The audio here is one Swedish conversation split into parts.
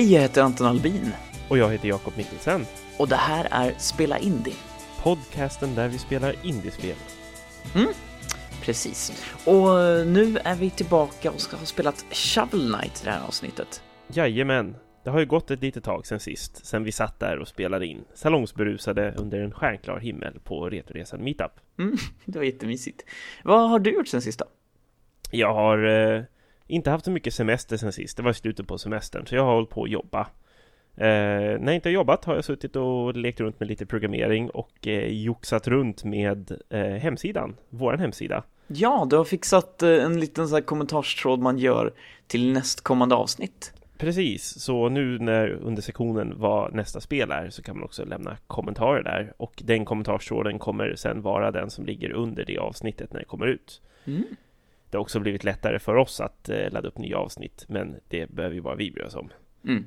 Hej, jag heter Anton Albin Och jag heter Jakob Mikkelsen. och det här är Spela Indie. Podcasten där vi spelar indiespel. Precis. Och nu är vi tillbaka och ska ha spelat Shovel Knight i det här avsnittet. Jajamän. Det har ju gått ett litet tag sen sist, sen vi satt där och spelade in salongsberusade under en stjärnklar himmel på Retoresan Meetup. Mm, det var jättemysigt. Vad har du gjort sen sist då? Jag har eh, inte haft så mycket semester sen sist, det var slutet på semestern, så jag har hållit på att jobba. Eh, när jag inte har jobbat har jag suttit och lekt runt med lite programmering och eh, joxat runt med eh, hemsidan, våran hemsida. Ja, du har fixat eh, en liten så kommentarstråd man gör till nästkommande avsnitt. Precis, så nu när under sektionen vad nästa spel är så kan man också lämna kommentarer där och den kommentarstråden kommer sen vara den som ligger under det avsnittet när det kommer ut. Mm. Det har också blivit lättare för oss att eh, ladda upp nya avsnitt, men det behöver ju bara vi bry oss om. Mm.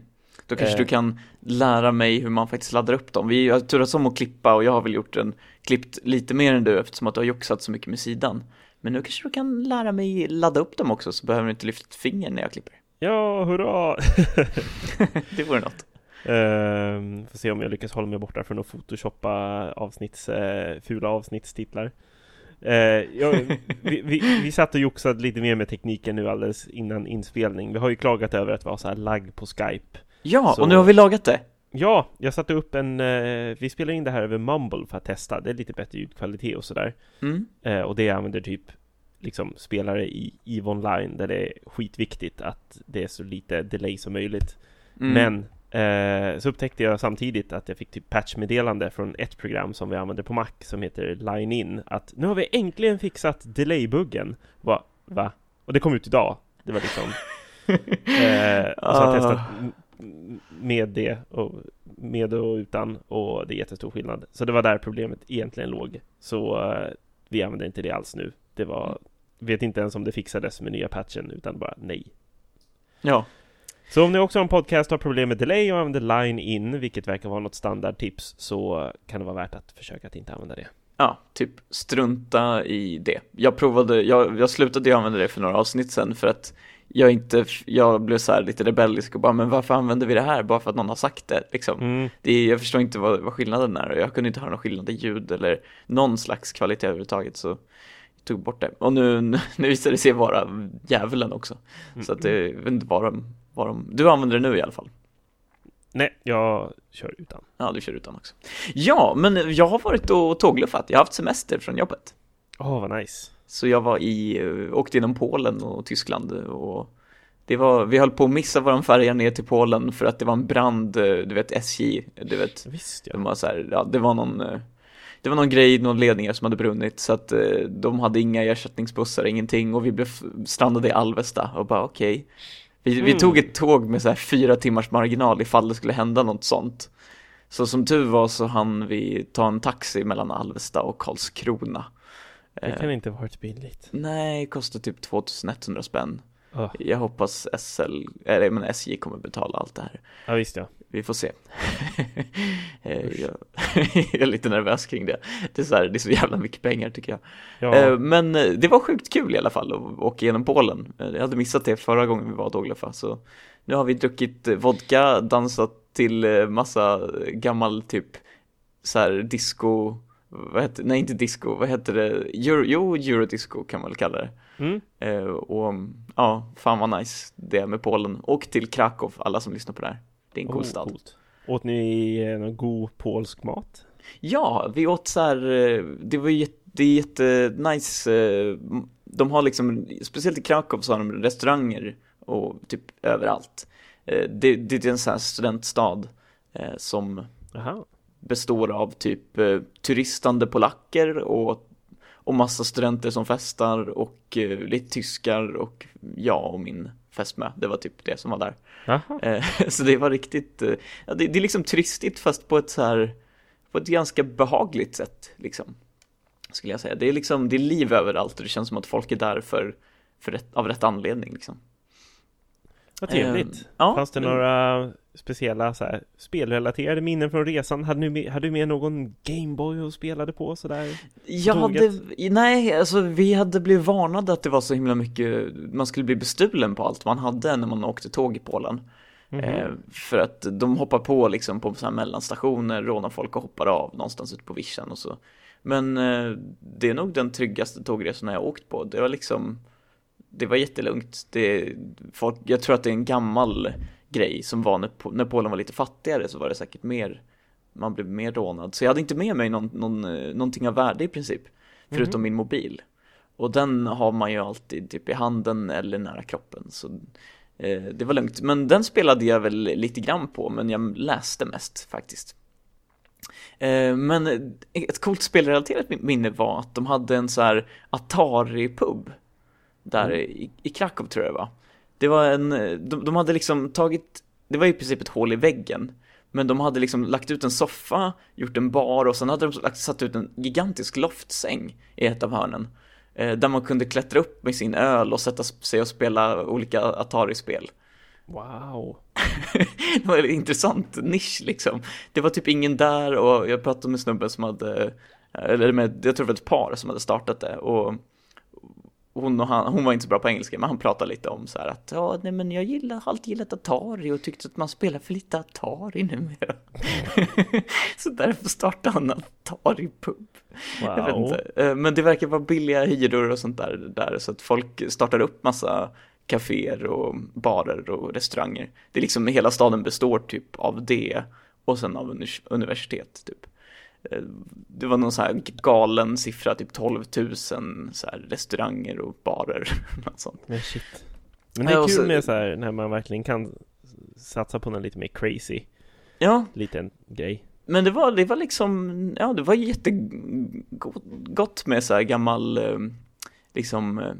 Då kanske Eh. du kan lära mig hur man faktiskt laddar upp dem. Vi har turats om att klippa och jag har väl gjort en, klippt lite mer än du eftersom att du har joxat så mycket med sidan. Men nu kanske du kan lära mig ladda upp dem också så behöver du inte lyfta ett finger när jag klipper. Ja, hurra! Det vore något. Ehm, får se om jag lyckas hålla mig borta från att photoshoppa avsnitts, eh, fula avsnittstitlar. Eh, jag, vi, vi, vi satt och joxade lite mer med tekniken nu alldeles innan inspelning. Vi har ju klagat över att vi har så här lagg på Skype. Ja, Så- och nu har vi lagat det. Ja, jag satte upp en, eh, vi spelar in det här över Mumble för att testa, det är lite bättre ljudkvalitet och sådär. Mm. Eh, och det använder typ liksom spelare i EVE Online där det är skitviktigt att det är så lite delay som möjligt. Mm. Men eh, så upptäckte jag samtidigt att jag fick typ patchmeddelande från ett program som vi använder på Mac som heter Line In att nu har vi äntligen fixat delay-buggen. Va? Va? Och det kom ut idag. Det var liksom eh, och så har jag testat Ah. m- med det och med och utan och det är jättestor skillnad. Så det var där problemet egentligen låg. Så eh, vi använder inte det alls nu. Det var vet inte ens om det fixades med nya patchen utan bara nej. Ja, Så om ni också har en podcast och har problem med delay och använder line in, vilket verkar vara något standardtips, så kan det vara värt att försöka att inte använda det. ja, typ strunta i det. Jag provade, jag, jag slutade ju använda det för några avsnitt sen för att jag inte, jag blev så här lite rebellisk och bara, men varför använder vi det här? Bara för att någon har sagt det, liksom. Mm. Det, jag förstår inte vad, vad skillnaden är och jag kunde inte höra någon skillnad i ljud eller någon slags kvalitet överhuvudtaget så tog bort det. Och nu, nu visade det sig vara djävulen också. Så att det, jag vet inte vad de, vad de, du använder det nu i alla fall. Nej, jag kör utan. Ja, du kör utan också. Ja, men jag har varit och tågluffat. Jag har haft semester från jobbet. Åh, vad nice. Så jag var i, eh, åkte genom Polen och Tyskland och det var, vi höll på att missa våran färja ner till Polen för att det var en brand, eh, du vet SJ, du vet, Visst ja. de var så här, ja, det var någon, eh, det var någon grej, någon ledningar som hade brunnit så att eh, de hade inga ersättningsbussar, ingenting och vi blev strandade i Alvesta och bara okej. Vi, vi Mm. tog ett tåg med så här fyra timmars marginal ifall det skulle hända något sånt. Så som tur var så hann vi ta en taxi mellan Alvesta och Karlskrona. Det Eh, kan inte ha varit billigt. Nej, kostar typ 2100 spänn. Åh, Jag hoppas SL, eller men SJ kommer betala allt det här. Ja, visst ja. Vi får se. Eh, jag, är lite nervös kring det. Det är så, här, det är så jävla mycket pengar tycker jag. ja. Eh, Men eh, det var sjukt kul i alla fall att åka genom Polen. Jag hade missat det förra gången vi var och tågluffa. Så nu har vi druckit vodka, dansat till massa gammal typ så här disco, vad heter, nej inte disco, vad heter det? Euro, jo, eurodisco kan man väl kalla det. Mm. Och ja, fan vad nice det är med Polen. Och till Krakow, alla som lyssnar på det här. Det är en cool Oh, stad. coolt. Åt ni eh, någon god polsk mat? Ja, vi åt så här, eh, det var jätte, det är jättenice, eh, de har liksom, speciellt i Krakow så har de restauranger och typ överallt. Det, det är en sån här studentstad som Jaha. består av typ turistande polacker och, och massa studenter som festar och lite tyskar och jag och min fästmö, det var typ det som var där. Eh, Så det var riktigt, eh, ja, det, det är liksom turistigt fast på ett så här, på ett ganska behagligt sätt liksom. Skulle jag säga. Det är liksom, det är liv överallt och det känns som att folk är där för, för rätt, av rätt anledning liksom. Vad trevligt. Eh, ja, Fanns det men- några speciella så här, spelrelaterade minnen från resan? Hade du med, hade du med någon Gameboy och spelade på sådär? Jag hade, nej, alltså vi hade blivit varnade att det var så himla mycket, man skulle bli bestulen på allt man hade när man åkte tåg i Polen. Mhm. Eh, för att de hoppar på liksom på så här mellanstationer, rånar folk och hoppar av någonstans ute på vischan och så. Men eh, det är nog den tryggaste tågresan jag åkt på. Det var liksom, det var jättelugnt. Det, folk, jag tror att det är en gammal grej som var när, när Polen var lite fattigare så var det säkert mer, man blev mer rånad. Så jag hade inte med mig någon, någon, någonting av värde i princip, förutom min mobil. Och den har man ju alltid typ i handen eller nära kroppen. Så eh, det var lugnt. Men den spelade jag väl lite grann på, men jag läste mest faktiskt. Eh, men ett coolt spelrelaterat minne var att de hade en så här Atari-pub där i, i Krakow tror jag det var. Det var en, de, de hade liksom tagit, det var i princip ett hål i väggen. Men de hade liksom lagt ut en soffa, gjort en bar och sen hade de lagt, satt ut en gigantisk loftsäng i ett av hörnen. Eh, där man kunde klättra upp med sin öl och sätta sig och spela olika Atari-spel. Wow. det var en intressant nisch liksom. Det var typ ingen där och jag pratade med snubben som hade, eller med, jag tror det var ett par som hade startat det och hon, och han, hon var inte så bra på engelska men han pratade lite om så här att ja nej men jag gillar, har alltid gillat Atari och tyckte att man spelar för lite Atari numera. så därför startade han Atari-pub. Wow. Eh, Men det verkar vara billiga hyror och sånt där, där så att folk startar upp massa kaféer och barer och restauranger. Det är liksom hela staden består typ av det och sen av univers- universitet typ. Eh, Det var någon så här galen siffra, typ 12 000 så här restauranger och barer. något sånt. Men shit. Men det är kul med så här när man verkligen kan satsa på någon lite mer crazy Ja, liten grej. men det var, det var liksom, ja det var jättegott med så här gammal, eh, liksom, eh,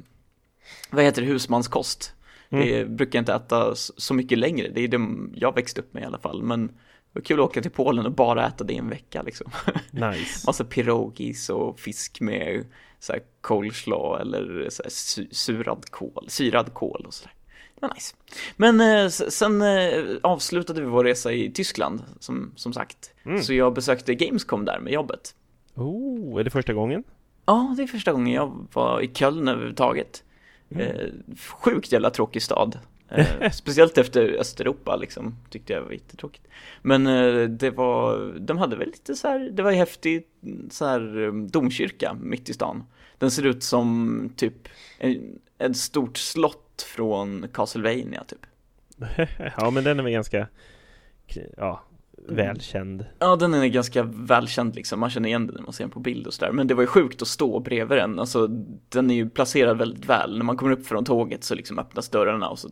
vad heter det, husmanskost. Mm. Det brukar jag inte äta så mycket längre, det är det jag växte upp med i alla fall. Men det var kul att åka till Polen och bara äta det i en vecka liksom. Nice. Massa pierogis och fisk med så här coleslaw eller så här surad kål, syrad kål och sådär. Det var nice. Men eh, sen eh, avslutade vi vår resa i Tyskland, som, som sagt. Mm. Så jag besökte Gamescom där med jobbet. Oh, är det första gången? Ja, det är första gången jag var i Köln överhuvudtaget. Mm. Eh, sjukt jävla tråkig stad. Eh, speciellt efter Östeuropa liksom, tyckte jag var jättetråkigt. Men eh, det var, de hade väl lite så här, det var ju häftigt så här eh, domkyrka mitt i stan. Den ser ut som typ en, ett stort slott från Castlevania typ. ja, men den är väl ganska ja, välkänd. Ja, den är ganska välkänd liksom, man känner igen den när man ser den på bild och sådär. Men det var ju sjukt att stå bredvid den, alltså den är ju placerad väldigt väl. När man kommer upp från tåget så liksom öppnas dörrarna och så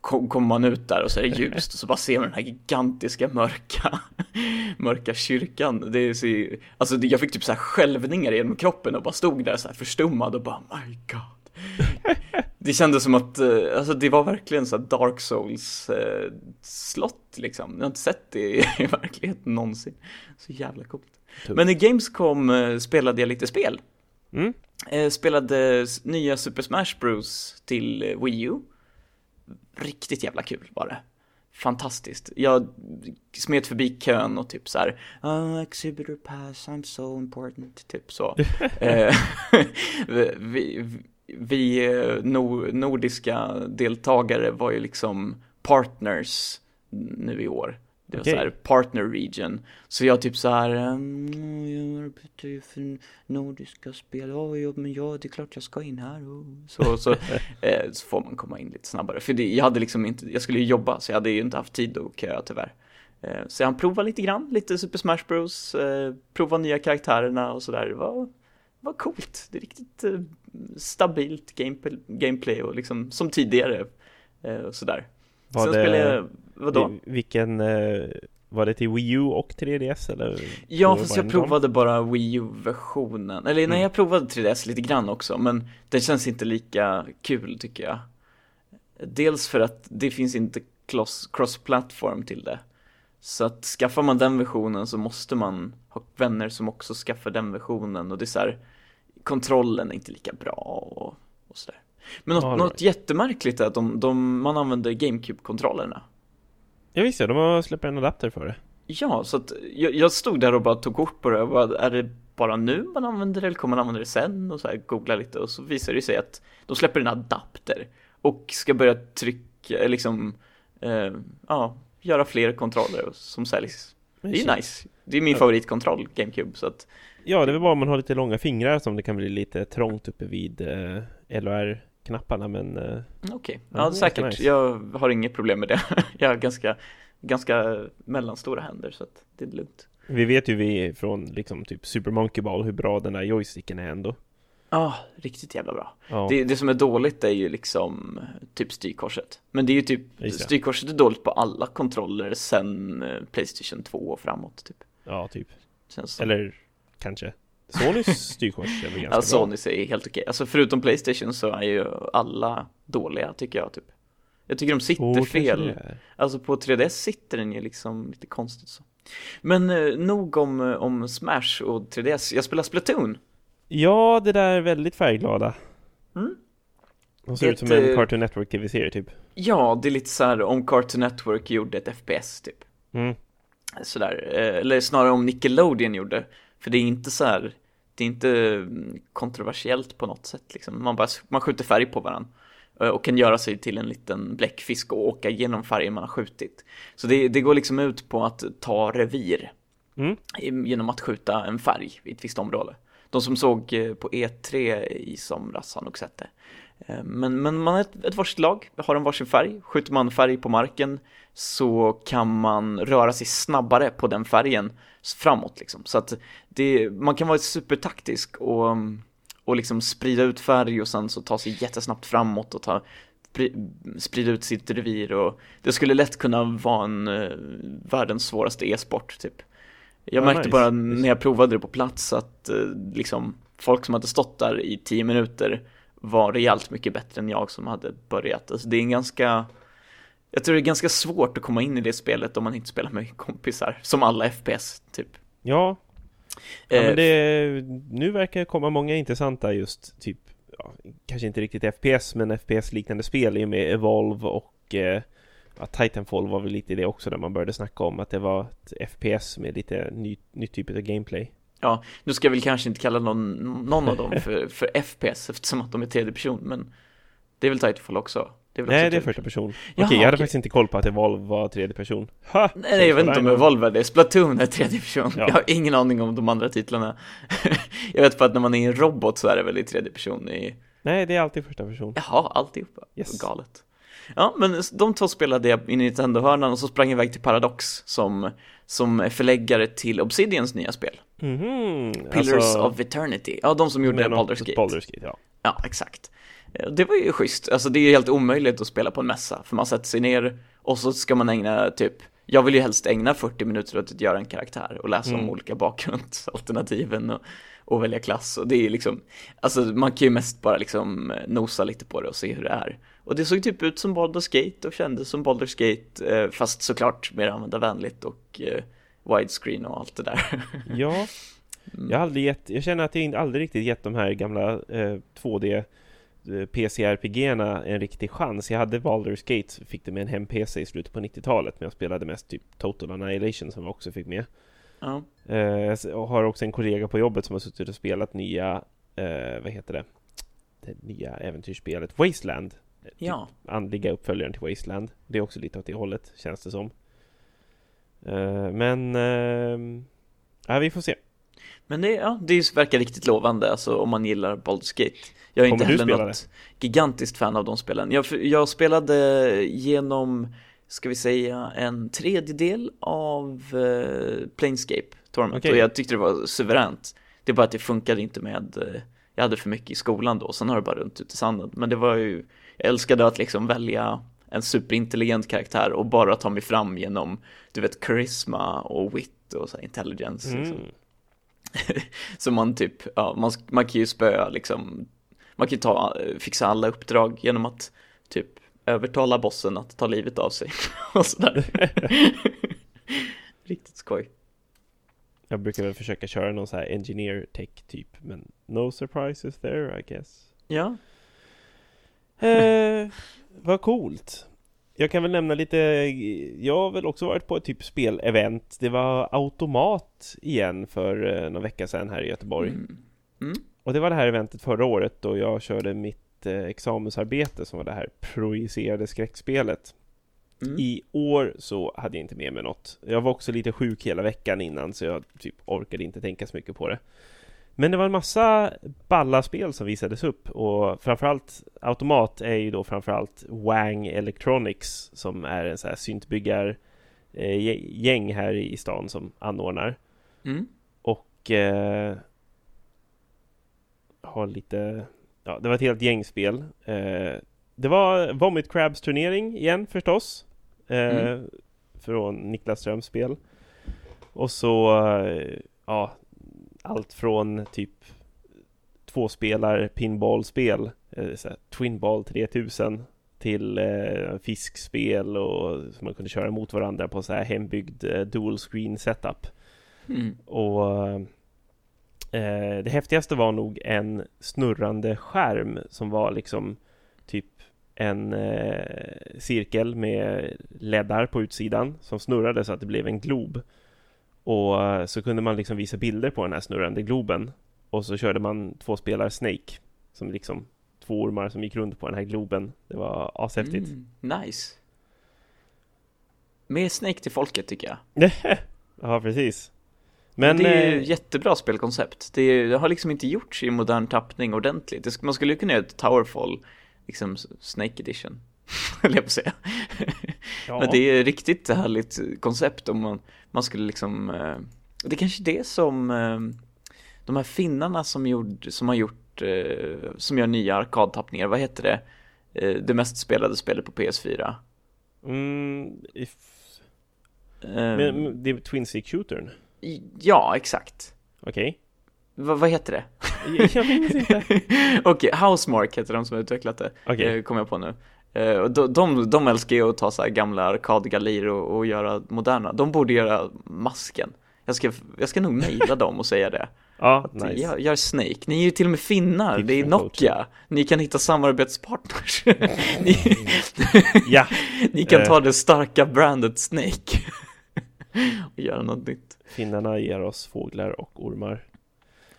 kom- kommer man ut där och så är det ljust och så bara ser man den här gigantiska mörka, mörka kyrkan. Det är så, alltså jag fick typ så här skälvningar genom kroppen och bara stod där så här förstummad och bara my god. Det kändes som att, eh, alltså det var verkligen så Dark Souls eh, slott liksom. Jag har inte sett det i, verkligheten någonsin. Så jävla coolt. Tufft. Men i Gamescom eh, spelade jag lite spel. Mm. Eh, spelade nya Super Smash Bros till eh, Wii U. Riktigt jävla kul var det. Fantastiskt. Jag smet förbi kön och typ så här, oh, exhibitor pass, I'm so important, typ så. Eh, vi, vi, vi eh, nor- nordiska deltagare var ju liksom partners nu i år. Det var Okej. så här partner region. Så jag typ så här, um, jag arbetar ju för nordiska spel, ja, ja men ja, det är klart jag ska in här. Och så, så, eh, så får man komma in lite snabbare. För det, jag hade liksom inte, jag skulle ju jobba så jag hade ju inte haft tid att köa tyvärr. Eh, så jag provade lite grann, lite Super Smash Bros, eh, prova nya karaktärerna och sådär. Det var, var coolt. Det är riktigt eh, stabilt gameplay, gameplay och liksom som tidigare. Eh, och sådär. Var Sen det, spelade jag, vadå? Vilken, eh, var det till Wii U och 3DS eller? Ja, fast jag provade bara Wii U-versionen. Eller nej, Mm. jag provade 3DS lite grann också, men det känns inte lika kul tycker jag. Dels för att det finns inte cross- cross-platform till det. Så att skaffar man den versionen så måste man ha vänner som också skaffar den versionen och det är så här, kontrollen är inte lika bra och, och sådär. Men något, All något right. jättemärkligt är att de, de, man använder GameCube-kontrollerna. Ja visst ja, de har släppt en adapter för det. Ja, så att jag, jag stod där och bara tog kort på det och bara, är det bara nu man använder det eller kommer man använda det sen? Och så här googla lite och så visar det sig att de släpper en adapter och ska börja trycka, eh, liksom, eh, ja, göra fler kontroller som säljs. Det är nice. Det är min favoritkontroll, GameCube, så att Ja, det är väl bara om man har lite långa fingrar som det kan bli lite trångt uppe vid eh, LR-knapparna, men eh, okej. Ja, Ja, är säkert. nice. Jag har inget problem med det. jag har ganska, ganska mellanstora händer, så att det är lugnt. vi vet ju vi från liksom typ Super Monkey Ball hur bra den där joysticken är ändå. Ja, riktigt jävla bra. Ja, Det, det som är dåligt är ju liksom typ styrkorset. Men det är ju typ, Just styrkorset är dåligt på alla kontroller sen eh, Playstation 2 och framåt typ. ja typ. Eller kanske. Sonys styrkors är väl ganska Ja, bra. Sony säger helt okej. Alltså förutom Playstation så är ju alla dåliga tycker jag typ. Jag tycker de sitter kanske fel. är. Alltså på 3DS sitter den ju liksom lite konstigt så. Men eh, nog om, eh, om Smash och 3DS. Jag spelar Splatoon. Ja, det där är väldigt färgglada. Mm. De ser Det ut som en Cartoon Network TV-serie typ. Ja, det är lite så här om Cartoon Network gjorde ett FPS typ. Mm. Sådär, eh, eller snarare om Nickelodeon gjorde. För det är inte så här, det är inte mm, kontroversiellt på något sätt liksom. Man bara, man skjuter färg på varandra. eh, Och kan göra sig till en liten bläckfisk och åka genom färgen man har skjutit. Så det, det går liksom ut på att ta revir. Mm. Genom att skjuta en färg i ett visst område. De som såg eh, på E3 i somras har nog sett det. Eh, Men, men man är ett, ett varsitt lag, har en varsin färg. Skjuter man färg på marken så kan man röra sig snabbare på den färgen framåt liksom. Så att det, man kan vara supertaktisk och, och liksom sprida ut färg och sen så ta sig jättesnabbt framåt och ta, spri- sprida ut sitt revir och det skulle lätt kunna vara en eh, världens svåraste e-sport typ. Jag Ja, märkte nice. bara när jag provade det på plats att eh, liksom folk som hade stått där i tio minuter var rejält mycket bättre än jag som hade börjat. Alltså det är en ganska jag tror det är ganska svårt att komma in i det spelet om man inte spelar med kompisar, som alla FPS typ. Ja, ja Eh, men det, nu verkar det komma många intressanta just typ, ja, kanske inte riktigt FPS, men FPS-liknande spel i och med Evolve och eh, ja, Titanfall var väl lite i det också där man började snacka om att det var ett FPS med lite ny, ny typ av gameplay. Nu ska jag väl kanske inte kalla någon, någon av dem för, för FPS eftersom att de är tredje person, men det är väl Titanfall också? Det är väl Nej, det är tredje första person. Okej, Jaha, jag hade okej. faktiskt inte koll på att Evolve var tredje person. Ha! Nej, nej, jag vet inte om Evolve är det. Splatoon är tredje person. Ja. Jag har ingen aning om de andra titlarna. jag vet bara att när man är en robot så är det väl i tredje person i... Nej, det är alltid första person. Jaha, alltihopa. Yes. Galet. Ja, men de två spelade jag i Nintendo-hörnan och så sprang jag iväg till Paradox som, som förläggare till Obsidians nya spel. Mhm, Pillars of Eternity. Ja, de som gjorde Baldur's Gate. Baldur's Gate, ja. Ja, exakt. Det var ju schysst. Alltså det är ju helt omöjligt att spela på en mässa, för man sätter sig ner och så ska man ägna typ, jag vill ju helst ägna 40 minuter åt att göra en karaktär och läsa om Mm. olika bakgrundsalternativen och, och välja klass och det är liksom, alltså man kan ju mest bara liksom nosa lite på det och se hur det är. Och det såg typ ut som Baldur's Gate och kändes som Baldur's Gate, eh, fast såklart mer användarvänligt och eh, widescreen och allt det där. Ja, Mm. jag har aldrig gett, jag känner att jag inte- aldrig riktigt gett de här gamla eh, 2D eh, PC-RPG-erna en riktig chans. Jag hade Baldur's Gate, fick det med en hem-PC i slutet på 90-talet, men jag spelade mest typ Total Annihilation som jag också fick med. Ja. Eh, jag och har också en kollega på jobbet som har suttit och spelat nya, eh, vad heter det? Det nya äventyrsspelet Wasteland. Eh, typ ja. andliga uppföljaren till Wasteland. Det är också lite åt det hållet, känns det som. Eh, men, ehm, ja vi får se. Men det, ja, det verkar riktigt lovande, alltså om man gillar Baldur's Gate. Jag är Kommer inte heller spela något gigantiskt fan av de spelen. Jag, jag spelade genom, ska vi säga, en tredjedel av eh, Planescape Tournament Okej. och jag tyckte det var suveränt. Det är bara att det funkade inte med, eh, jag hade för mycket i skolan då, sen har det bara runt ut i sanden. Men det var ju, jag älskade att liksom välja en superintelligent karaktär och bara ta mig fram genom, du vet, charisma och wit och så intelligence. Liksom. Så man typ, ja, man, man kan ju spöa liksom, man kan ju ta, fixa alla uppdrag genom att typ övertala bossen att ta livet av sig och sådär. Riktigt skoj. Jag brukar väl försöka köra någon så här engineer tech typ, men no surprises there I guess. Ja, Eh, vad coolt. Jag kan väl nämna lite, jag har väl också varit på ett typ spelevent. Det var automat igen för eh, någon vecka sedan här i Göteborg. mm. Mm. Och det var det här eventet förra året då jag körde mitt eh, examensarbete som var det här projicerade skräckspelet. Mm. I år så hade jag inte med mig något. Jag var också lite sjuk hela veckan innan så jag typ orkade inte tänka så mycket på det. Men det var en massa balla spel som visades upp och framförallt Automat är ju då framförallt Wang Electronics som är en sån här syntbyggar eh, gäng här i stan som anordnar. Mm. Och eh, har lite, ja det var ett helt gäng spel. Eh, det var Vomit Crabs turnering igen förstås. Eh, Mm. Från Niklas Ströms spel. Och så, eh, ja, allt från typ tvåspelar pinballspel, eh, Twinball 3000 till eh, fiskspel och som man kunde köra mot varandra på så här hembyggd eh, dual screen setup. Mm. Och eh, det häftigaste var nog en snurrande skärm som var liksom typ en eh, cirkel med leddar på utsidan som snurrade så att det blev en glob. Och eh, så kunde man liksom visa bilder på den här snurrande globen. Och så körde man två spelar Snake som liksom två ormar som gick runt på den här globen. Det var ashäftigt. Mm. Nice. Mer Snake till folket tycker jag. ja, precis. Men, Men det är ju eh, jättebra spelkoncept. Det, är- det har liksom inte gjorts i modern tappning ordentligt. Det, man skulle ju kunna göra ett Towerfall, liksom Snake edition. Höll jag på att säga. ja. Men det är riktigt härligt koncept om man, man skulle liksom eh, Det är kanske är det som eh, De här finnarna som, gjord, som har gjort eh, Som gör nya arkadtappningar, vad heter det? Det mest spelade spelet på PS4 Mm, if... Eh, Men det är Twin Stick Shootern? Ja, exakt Okej? Va, Vad heter det? Jag minns inte. Okej, Housemark heter de som har utvecklat det Okej. eh, Kommer jag på nu Eh, de, de, de älskar ju att ta så här gamla arkadgallier och, och göra moderna. De borde göra masken. Jag ska, jag ska nog mejla dem och säga det. Ja, Att nice. gör, gör Snake, ni är ju till och med finnar, Tips det är Nokia. Ni kan hitta samarbetspartners. Ni, Ja, ni kan Eh. ta det starka brandet Snake Och göra något nytt. Finnarna ger oss fåglar och ormar.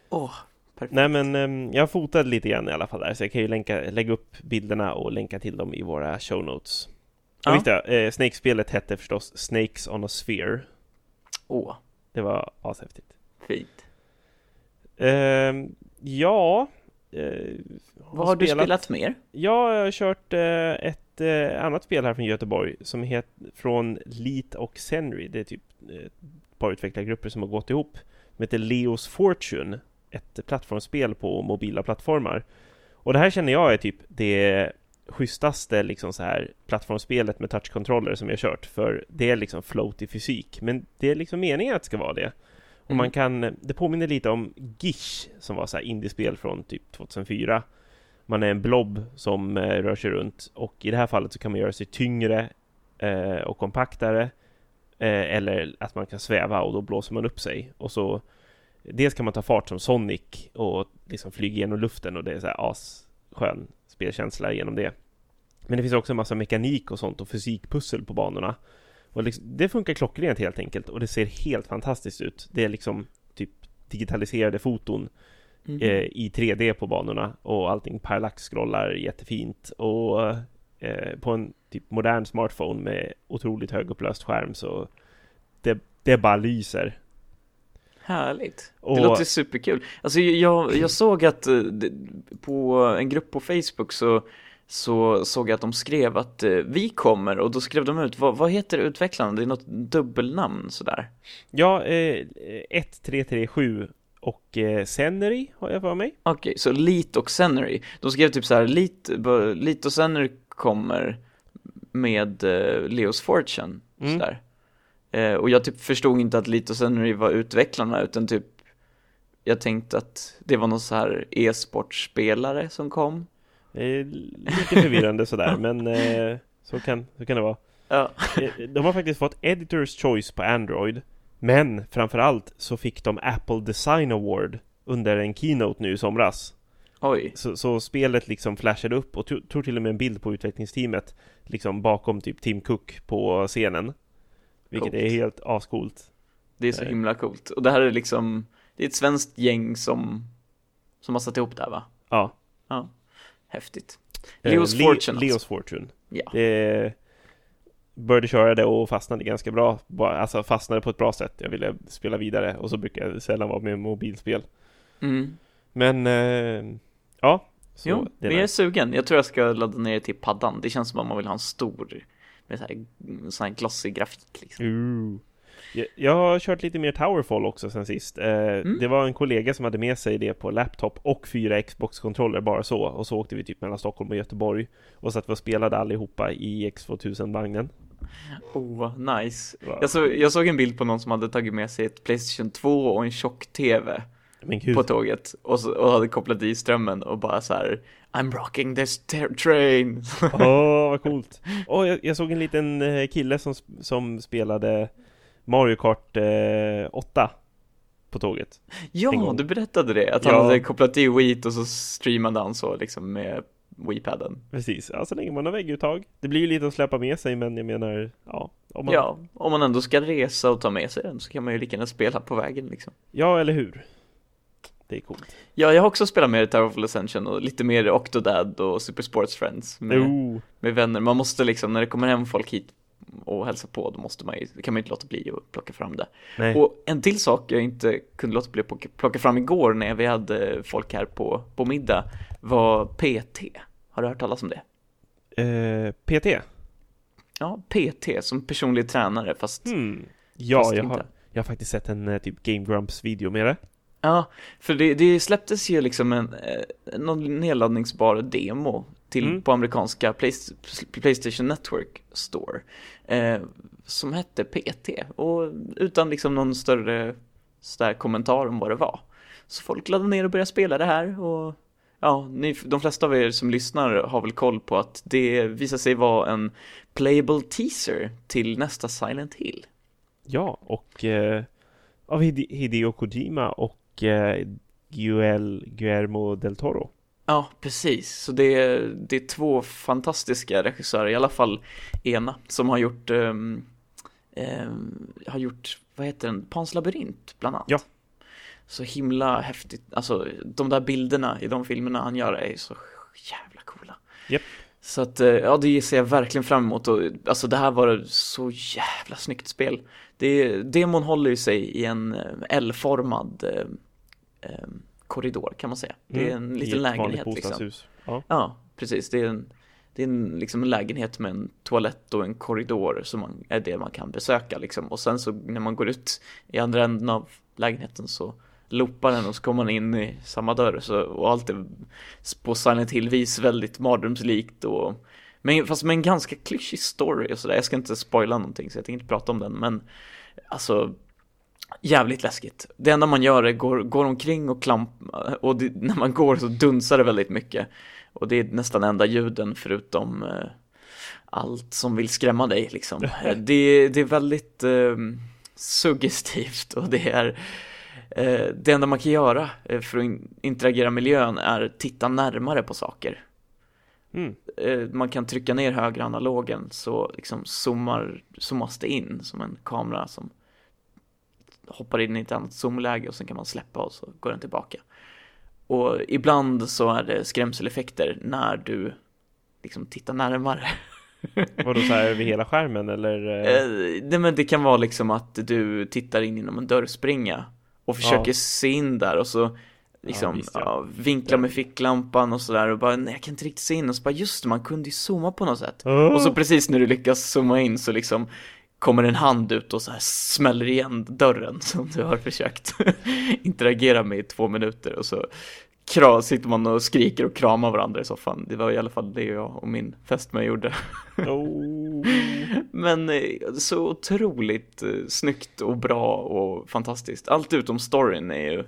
Åh, perfekt Nej men ehm, jag fotade lite grann i alla fall där, så jag kan ju länka, lägga upp bilderna och länka till dem i våra show notes. Ja. Och visst eh, Snake-spelet hette förstås Snakes on a Sphere. Åh, Det var ashäftigt. fint Ehm, ja... Eh, Vad har du spelat mer? Ja, jag har kört eh, ett eh, annat spel här från Göteborg som heter från Leet och Senry. Det är typ ett par utvecklargrupper som har gått ihop. Som heter Leos Fortune. Ett plattformsspel på mobila plattformar. Och det här känner jag är typ det schysstaste liksom så här plattformsspelet med touchcontroller som jag kört. För det är liksom floaty fysik. Men det är liksom meningen att det ska vara det. Och Mm. man kan, det påminner lite om Gish som var så här indiespel från typ 2004. Man är en blob som eh, rör sig runt och i det här fallet så kan man göra sig tyngre eh, och kompaktare. Eh, eller att man kan sväva och då blåser man upp sig. Och så Dels kan man ta fart som Sonic och liksom flyga genom luften och det är så här asskön spelkänsla genom det. Men det finns också en massa mekanik och sånt och fysikpussel på banorna. Och liksom, det funkar klockrent helt enkelt och det ser helt fantastiskt ut. Det är liksom typ digitaliserade foton Mhm. eh, i 3D på banorna och allting parallax-scrollar jättefint och eh, på en typ modern smartphone med otroligt högupplöst skärm så det, det bara lyser. Härligt. Och- Det låter superkul. Alltså jag, jag såg att eh, på en grupp på Facebook så, så såg jag att de skrev att eh, vi kommer och då skrev de ut, vad, vad heter utvecklarna? Det är något dubbelnamn sådär. Ja, eh, 1337 och eh, har jag för mig. Okej, så Lit och Senery. De skrev typ så här, Lit, Lit och Senery kommer med eh, Leos Fortune. Mm. Sådär. Eh, och jag typ förstod inte att Lit och Senery var utvecklarna utan typ jag tänkte att det var någon så här e-sportspelare som kom. Eh, lite förvirrande sådär, men eh, så, kan, så kan det vara. Ja. Eh, De har faktiskt fått Editor's Choice på Android Men framförallt så fick de Apple Design Award under en keynote nu i somras Oj. Så, så spelet liksom flashade upp och to- tog till och med en bild på utvecklingsteamet Liksom bakom typ Tim Cook på scenen Vilket Coolt. är helt ascoolt Det är så Nej. himla coolt. Och det här är liksom, det är ett svenskt gäng som, som har satt ihop det här va? Ja Ja. Häftigt. Eh, Leos Le- Fortune alltså. Leos Fortune Ja. Det började köra det och fastnade ganska bra. Alltså fastnade på ett bra sätt. Jag ville spela vidare och så brukar jag sällan vara med mobilspel. Mm. Men, eh, ja. Så Jo, är vi är sugen. Jag tror jag ska ladda ner det till paddan. Det känns som om man vill ha en stor, med så här, sån här glossy grafik liksom. Ooh. Jag, har kört lite mer Towerfall också sen sist. Eh, Mm. Det var en kollega som hade med sig det på laptop och fyra Xbox-kontroller bara så. Och så åkte vi typ mellan Stockholm och Göteborg. Och satt vi och spelade allihopa i X2000-vagnen. Oh, nice. Wow. Jag, så, jag såg en bild på någon som hade tagit med sig ett Playstation 2 och en tjock-TV på tåget och, så, och hade kopplat i strömmen och bara så här I'm rocking this train. Åh, vad coolt! Åh, jag, jag såg en liten eh, kille som, som spelade Mario Kart eh, 8 på tåget. Ja, du berättade det. Att han Ja. hade kopplat i Wii och så streamade han så liksom med Wii-padden. Precis, ja, så länge man har vägguttag. Det blir ju lite att släppa med sig, men jag menar, ja. Om man, Ja, om man ändå ska resa och ta med sig den så kan man ju lika gärna spela på vägen liksom. ja, eller hur? Det är coolt. Ja, jag har också spelat mer Towerfall Ascension och lite mer Octodad och Super Sports Friends med, Oh, med vänner. Man måste liksom, när det kommer hem folk hit och hälsar på, då måste man ju, kan man ju inte låta bli att plocka fram det. nej. Och en till sak jag inte kunde låta bli att plocka- fram igår när vi hade folk här på, på middag var PT. Har du hört talas om det? Eh, PT? Ja, PT som personlig tränare fast, Hmm. Ja, fast jag inte. har, jag har faktiskt sett en eh, typ Game Grumps-video med det. Ja, för det, det släpptes ju liksom en, eh, någon nedladdningsbar demo till, Mm. på amerikanska Play, Playstation Network Store eh, som hette PT och utan liksom någon större så där kommentar om vad det var. Så folk laddade ner och började spela det här och ja, ni, de flesta av er som lyssnar har väl koll på att det visar sig vara en playable teaser till nästa Silent Hill. Ja, och eh, av Hide- Hideo Kojima och eh, Guel, Guillermo del Toro. Ja, precis. Så det är, det är två fantastiska regissörer, i alla fall ena, som har gjort, ehm, ehm, har gjort, vad heter den, Pans labyrint bland annat. Ja. Så himla häftigt, alltså de där bilderna i de filmerna han gör är så jävla coola. Japp. Så att, eh, ja det ser jag verkligen fram emot och alltså det här var så jävla snyggt spel. Det, demon håller ju sig i en eh, L-formad korridor kan man säga. Det är en Mm, liten lägenhet liksom. Ja. Ja, precis. Det är en, det är en, liksom en lägenhet med en toalett och en korridor som man, är det man kan besöka liksom. Och sen så när man går ut i andra änden av lägenheten så loopar den och så kommer man in i samma dörr så, och allt är på Silent Hill-vis väldigt mardrömslikt och men, fast med en ganska klyschig story och sådär. Jag ska inte spoila någonting så jag tänker inte prata om den men alltså jävligt läskigt. Det enda man gör är går, går omkring och klamp och det, när man går så dunsar det väldigt mycket. Och det är nästan enda ljuden förutom eh, allt som vill skrämma dig liksom. Eh, det, det är väldigt eh, suggestivt och det är eh, det enda man kan göra eh, för att in, interagera med miljön är titta närmare på saker. Mm. Man kan trycka ner högra analogen så liksom zoomar, zoomas det in som en kamera som hoppar in i ett annat zoomläge och sen kan man släppa och så går den tillbaka. Och ibland så är det skrämseleffekter när du liksom tittar närmare. Vadå så här över hela skärmen eller? eh, Eh, nej men det kan vara liksom att du tittar in genom en dörrspringa och försöker Ja. se in där och så liksom visst, ja, ja. vinkla med ficklampan och sådär och bara nej jag kan inte riktigt se in och så bara just det man kunde ju zooma på något sätt. Åh! Och så precis när du lyckas zooma in så liksom kommer en hand ut och så här smäller igen dörren som du har försökt interagera med i två minuter och så kra, sitter man och skriker och kramar varandra i soffan. Det var i alla fall det jag och min fästmö gjorde. Oh. Men eh, så otroligt eh, snyggt och bra och fantastiskt. Allt utom storyn är ju,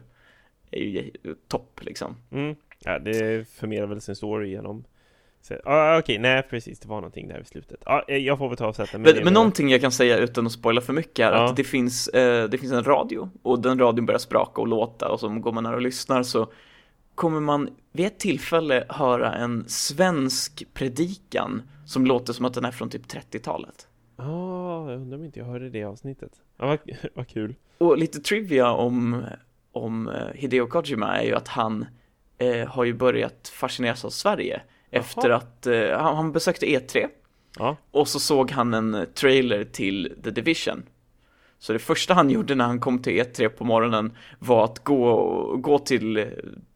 är ju topp liksom. Mm. Ja, det förmedlar väl sin story genom så- ah, Okej, nej precis, det var någonting där i slutet. Ja, eh, jag får väl ta och sätta mig Men, men någonting jag kan säga utan att spoila för mycket är Ja. att det finns, eh, det finns en radio och den radion börjar spraka och låta och så går man nära och lyssnar så kommer man vid ett tillfälle höra en svensk predikan som låter som att den är från typ 30-talet. Ja, jag undrar om inte jag hörde det avsnittet. Ja, vad, vad kul. Och lite trivia om, om eh, Hideo Kojima är ju att han eh, har ju börjat fascineras av Sverige efter att eh, han, han besökte E3 Ja. Och så såg han en trailer till The Division. Så det första han gjorde när han kom till E3 på morgonen var att gå, gå till,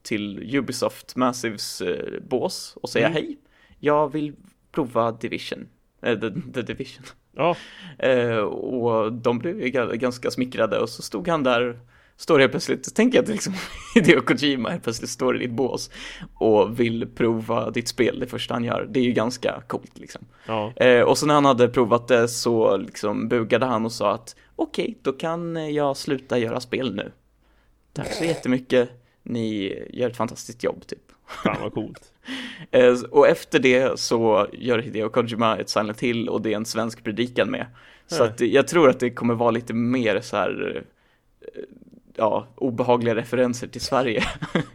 till Ubisoft Massives eh, bås och säga Mm. hej, jag vill prova Division, eh, the, the Division. Ja, Eh, och de blev ganska smickrade och så stod han där, står helt plötsligt, tänk att liksom Hideo Kojima helt plötsligt står i ditt bås och vill prova ditt spel det första han gör. Det är ju ganska coolt liksom. ja. Eh, och så när han hade provat det så liksom bugade han och sa att okej, då kan jag sluta göra spel nu. Tack så jättemycket, ni gör ett fantastiskt jobb typ. Fan vad coolt. Eh, och efter det så gör Hideo Kojima ett Silent Hill och det är en svensk predikan med. Så att jag tror att det kommer vara lite mer så här, eh, ja, obehagliga referenser till Sverige.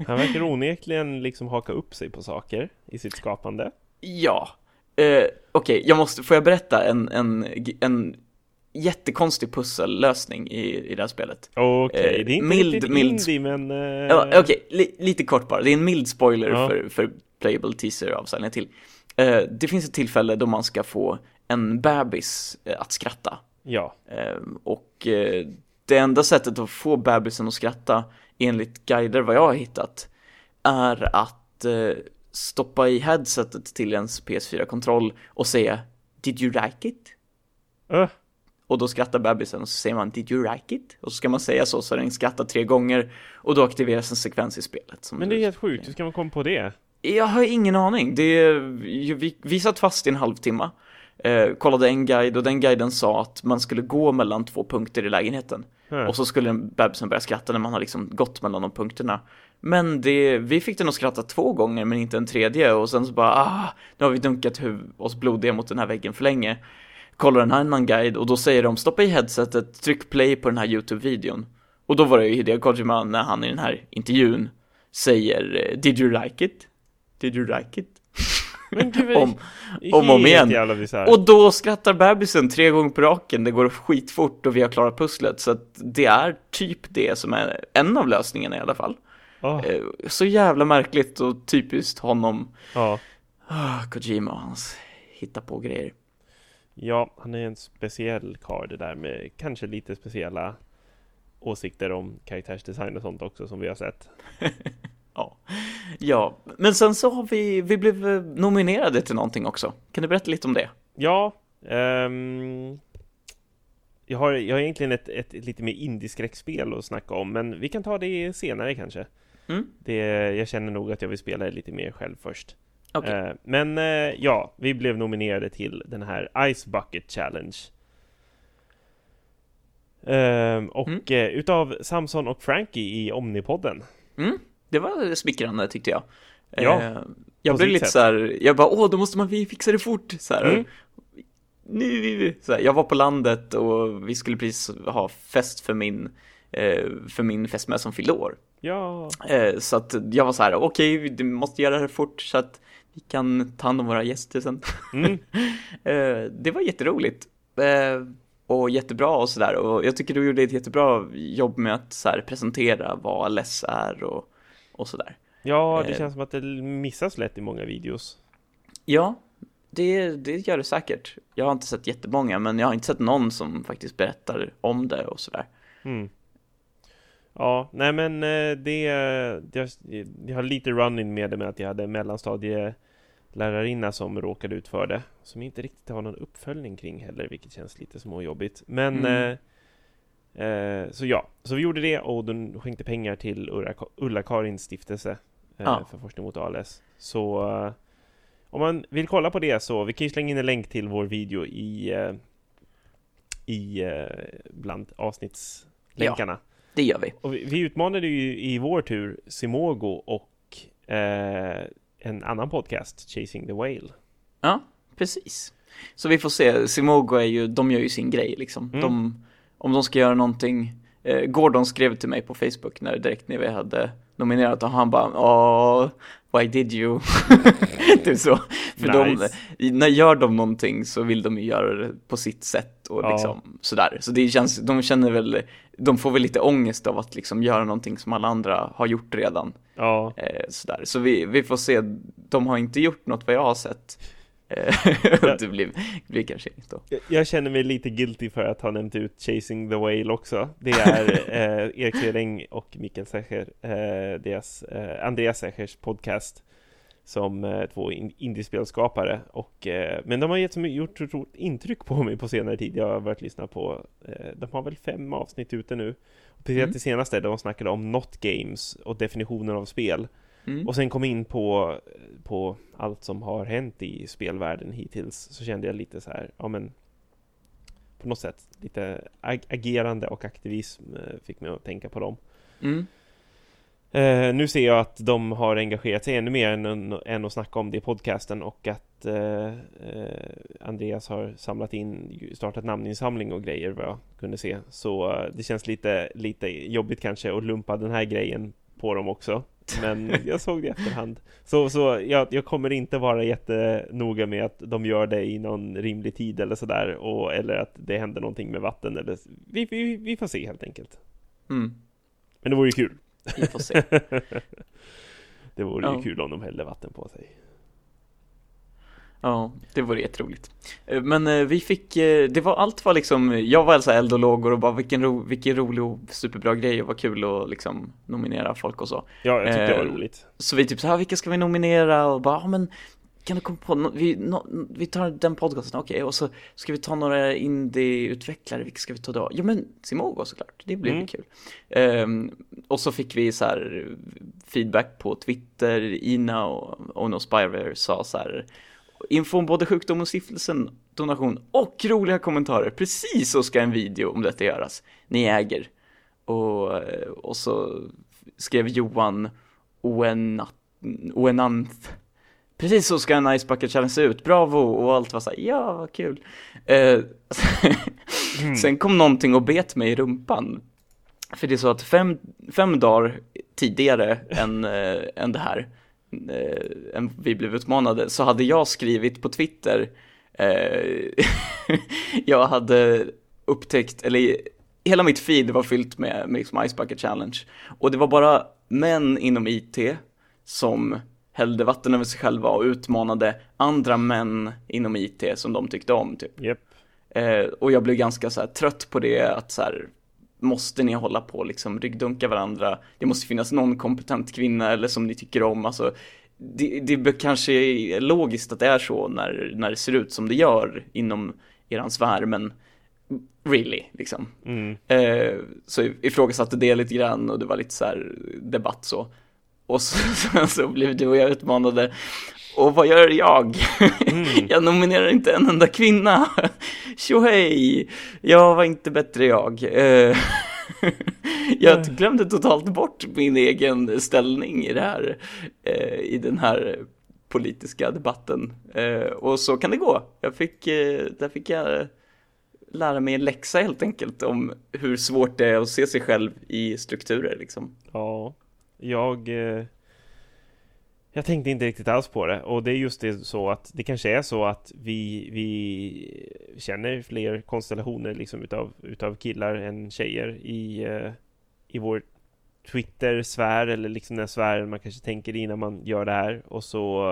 Han verkar onekligen liksom haka upp sig på saker i sitt skapande. ja, eh, okej, jag måste, får jag berätta en, en, en jättekonstig pussellösning i, i det här spelet? Okej, Eh, det är inte mild- riktigt mild- indie men... eh, Ja, Okej, li, lite kort bara. Det är en mild spoiler Ja. för, för playable teaser av Silent Hill. Eh, det finns ett tillfälle då man ska få en bebis att skratta. Ja, Eh, och det enda sättet att få bebisen att skratta, enligt guider vad jag har hittat, är att eh, stoppa i headsetet till ens PS4-kontroll och säga Did you like it? Öh, Och då skrattar bebisen och så säger man Did you like it? Och så ska man säga så så den skrattar tre gånger och då aktiveras en sekvens i spelet. Men det är helt sjukt, hur ska man komma på det? Jag har ingen aning. Det vi, vi satt fast i en halvtimme. Eh, kollade en guide och den guiden sa att man skulle gå mellan två punkter i lägenheten. Huh. Och så skulle bebisen börja skratta när man har liksom gått mellan de punkterna. Men det, vi fick den att skratta två gånger men inte en tredje och sen så bara ah, nu har vi dunkat oss blodiga mot den här väggen för länge. Kollar en annan guide och då säger de stoppa i headsetet, tryck play på den här YouTube-videon. Och då var det ju Hideo Kojima när han i den här intervjun säger eh, Did you like it? Did you like it? Men gud, vad- om, om och om igen. och då skrattar bebisen tre gånger på raken, det går skitfort och vi har klarat pusslet. Så att det är typ det som är en av lösningarna i alla fall. Eh, Så jävla märkligt och typiskt honom. ja. Ah, Kojima och hans hitta på grejer. ja, han är en speciell karl det där med kanske lite speciella åsikter om karaktärsdesign och sånt också som vi har sett. Ja. ja, men sen så har vi, vi blev eh, nominerade till någonting också. Kan du berätta lite om det? Ja, ehm, jag, har, jag har egentligen ett, ett, ett lite mer indieskräckspel att snacka om, men vi kan ta det senare kanske. Mm. Det, jag känner nog att jag vill spela lite mer själv först. Okej. Eh, men eh, ja, vi blev nominerade till den här Ice Bucket Challenge. Ehm, och Mm. utav Samson och Frankie i Omnipodden. Mm, det var smickrande tyckte jag. Ja, Eh, jag blev lite sätt. så här, jag bara åh, då måste man fixa det fort. Så här, Mm. nu, så här, jag var på landet och vi skulle precis ha fest för min, eh, för min fästmö som fyllde år. Ja, Eh, så att jag var så här, okej, vi måste göra det här fort så att vi kan ta hand om våra gäster sen. mm. Eh, det var jätteroligt. Och jättebra och sådär. Och jag tycker du gjorde ett jättebra jobb med att så presentera vad LS är och, och sådär. ja det Eh. känns som att det missas lätt i många videos. Ja, det, det gör det säkert. Jag har inte sett jättemånga, men jag har inte sett någon som faktiskt berättar om det och sådär. Mm. Ja, nej men eh, det, jag, jag har lite running med det med att jag hade en mellanstadielärarinna som råkade ut för det. Som inte riktigt har någon uppföljning kring heller, vilket känns lite småjobbigt. Men Mm. eh, så ja, så vi gjorde det och de skänkte pengar till Ulla- Ulla-Karins stiftelse eh, Ja. för forskning mot ALS. Så eh, om man vill kolla på det så, vi kan ju slänga in en länk till vår video i, eh, i eh, bland avsnittslänkarna. Det gör vi. Och vi, vi utmanade ju i vår tur Simogo och eh, en annan podcast, Chasing the Whale. Ja, precis. Så vi får se. Simogo är ju, de gör ju sin grej liksom. Mm. De, om de ska göra någonting. Eh, Gordon skrev till mig på Facebook när direkt när vi hade nominerat och han bara Åh, why did you? typ så. För Nice. de, när gör de någonting så vill de ju göra det på sitt sätt och Ja. liksom sådär. Så det känns, de känner väl, de får väl lite ångest av att liksom göra någonting som alla andra har gjort redan. Ja, Eh, sådär. Så vi, vi får se, de har inte gjort något vad jag har sett. Det blir, blir kanske då. Jag- känner mig lite guilty för att ha nämnt ut Chasing the Whale också. Det är eh, Erik Sedeng och Mikael Secher, eh, deras, eh, Andreas Sechers podcast som eh, två in- indiespelskapare. Och, eh, men de har gett, gjort ett otroligt intryck på mig på senare tid. Jag har börjat lyssna på, eh, de har väl fem avsnitt ute nu. Och Speciellt Mm. det senaste, de snackade om not games och definitionen av spel. Mm. Och sen kom in på, på allt som har hänt i spelvärlden hittills så kände jag lite så här, ja men på något sätt lite ag- agerande och aktivism eh, fick mig att tänka på dem. Mm. Eh, nu ser jag att de har engagerat sig ännu mer än, än att snacka om det i podcasten och att eh, eh, Andreas har samlat in, startat namninsamling och grejer vad jag kunde se. Så eh, det känns lite, lite jobbigt kanske att lumpa den här grejen på dem också. Men jag såg det i efterhand. Så, så jag, jag kommer inte vara jättenoga med att de gör det i någon rimlig tid eller sådär. Och, eller att det händer någonting med vatten. Eller, vi, vi, vi får se helt enkelt. Mm. Men det vore ju kul. Vi får se. det vore Ja. ju kul om de hällde vatten på sig. Ja, det vore jätteroligt. Eh, Men eh, vi fick, eh, det var, allt var liksom, jag var alltså eld och lågor och bara vilken, ro, vilken rolig och superbra grej och vad kul att liksom nominera folk och så. Ja, jag tyckte det var Eh, roligt. Så vi typ så här, vilka ska vi nominera? Och bara, ja men kan du komma på no vi, no vi tar den podcasten, okej, och så ska vi ta några indie-utvecklare, vilka ska vi ta då? Jo men Simogo såklart, det blir Mm. kul. Ehm, och så fick vi så här feedback på Twitter, Ina och Ono Spyware sa så här, info om både sjukdom och stiftelsen, donation och roliga kommentarer, precis så ska en video om detta göras. Ni äger. Och, och så skrev Johan Oenanth. Precis så ska en Ice Bucket Challenge se ut, bravo! Och allt var så här, ja vad kul. Eh, Sen kom någonting och bet mig i rumpan. För det är så att fem, fem dagar tidigare än, eh, än det här, eh, vi blev utmanade, så hade jag skrivit på Twitter, eh, jag hade upptäckt, eller hela mitt feed var fyllt med, med liksom Ice Bucket Challenge. Och det var bara män inom IT som hällde vatten över sig själva och utmanade andra män inom IT som de tyckte om typ. Japp. Eh, och jag blev ganska så här, trött på det att så här, måste ni hålla på liksom ryggdunka varandra? Det måste finnas någon kompetent kvinna eller som ni tycker om. Alltså, det, det kanske är logiskt att det är så när, när det ser ut som det gör inom eran sfär, men really, liksom. Mm. Eh, så ifrågasatte det lite grann och det var lite så här debatt så. Och så, sen så blev du och jag utmanade. Och vad gör jag? jag nominerar inte en enda kvinna. Tjohej! Jag var inte bättre jag. Eh, jag glömde totalt bort min egen ställning i det här, eh, i den här politiska debatten. Eh, och så kan det gå. Jag fick, eh, där fick jag lära mig en läxa helt enkelt om hur svårt det är att se sig själv i strukturer liksom. Ja, jag... Jag tänkte inte riktigt alls på det och det är just det så att det kanske är så att vi, vi känner fler konstellationer liksom utav, utav killar än tjejer i, eh, i vår Twitter-sfär eller liksom den sfären man kanske tänker i innan man gör det här och så,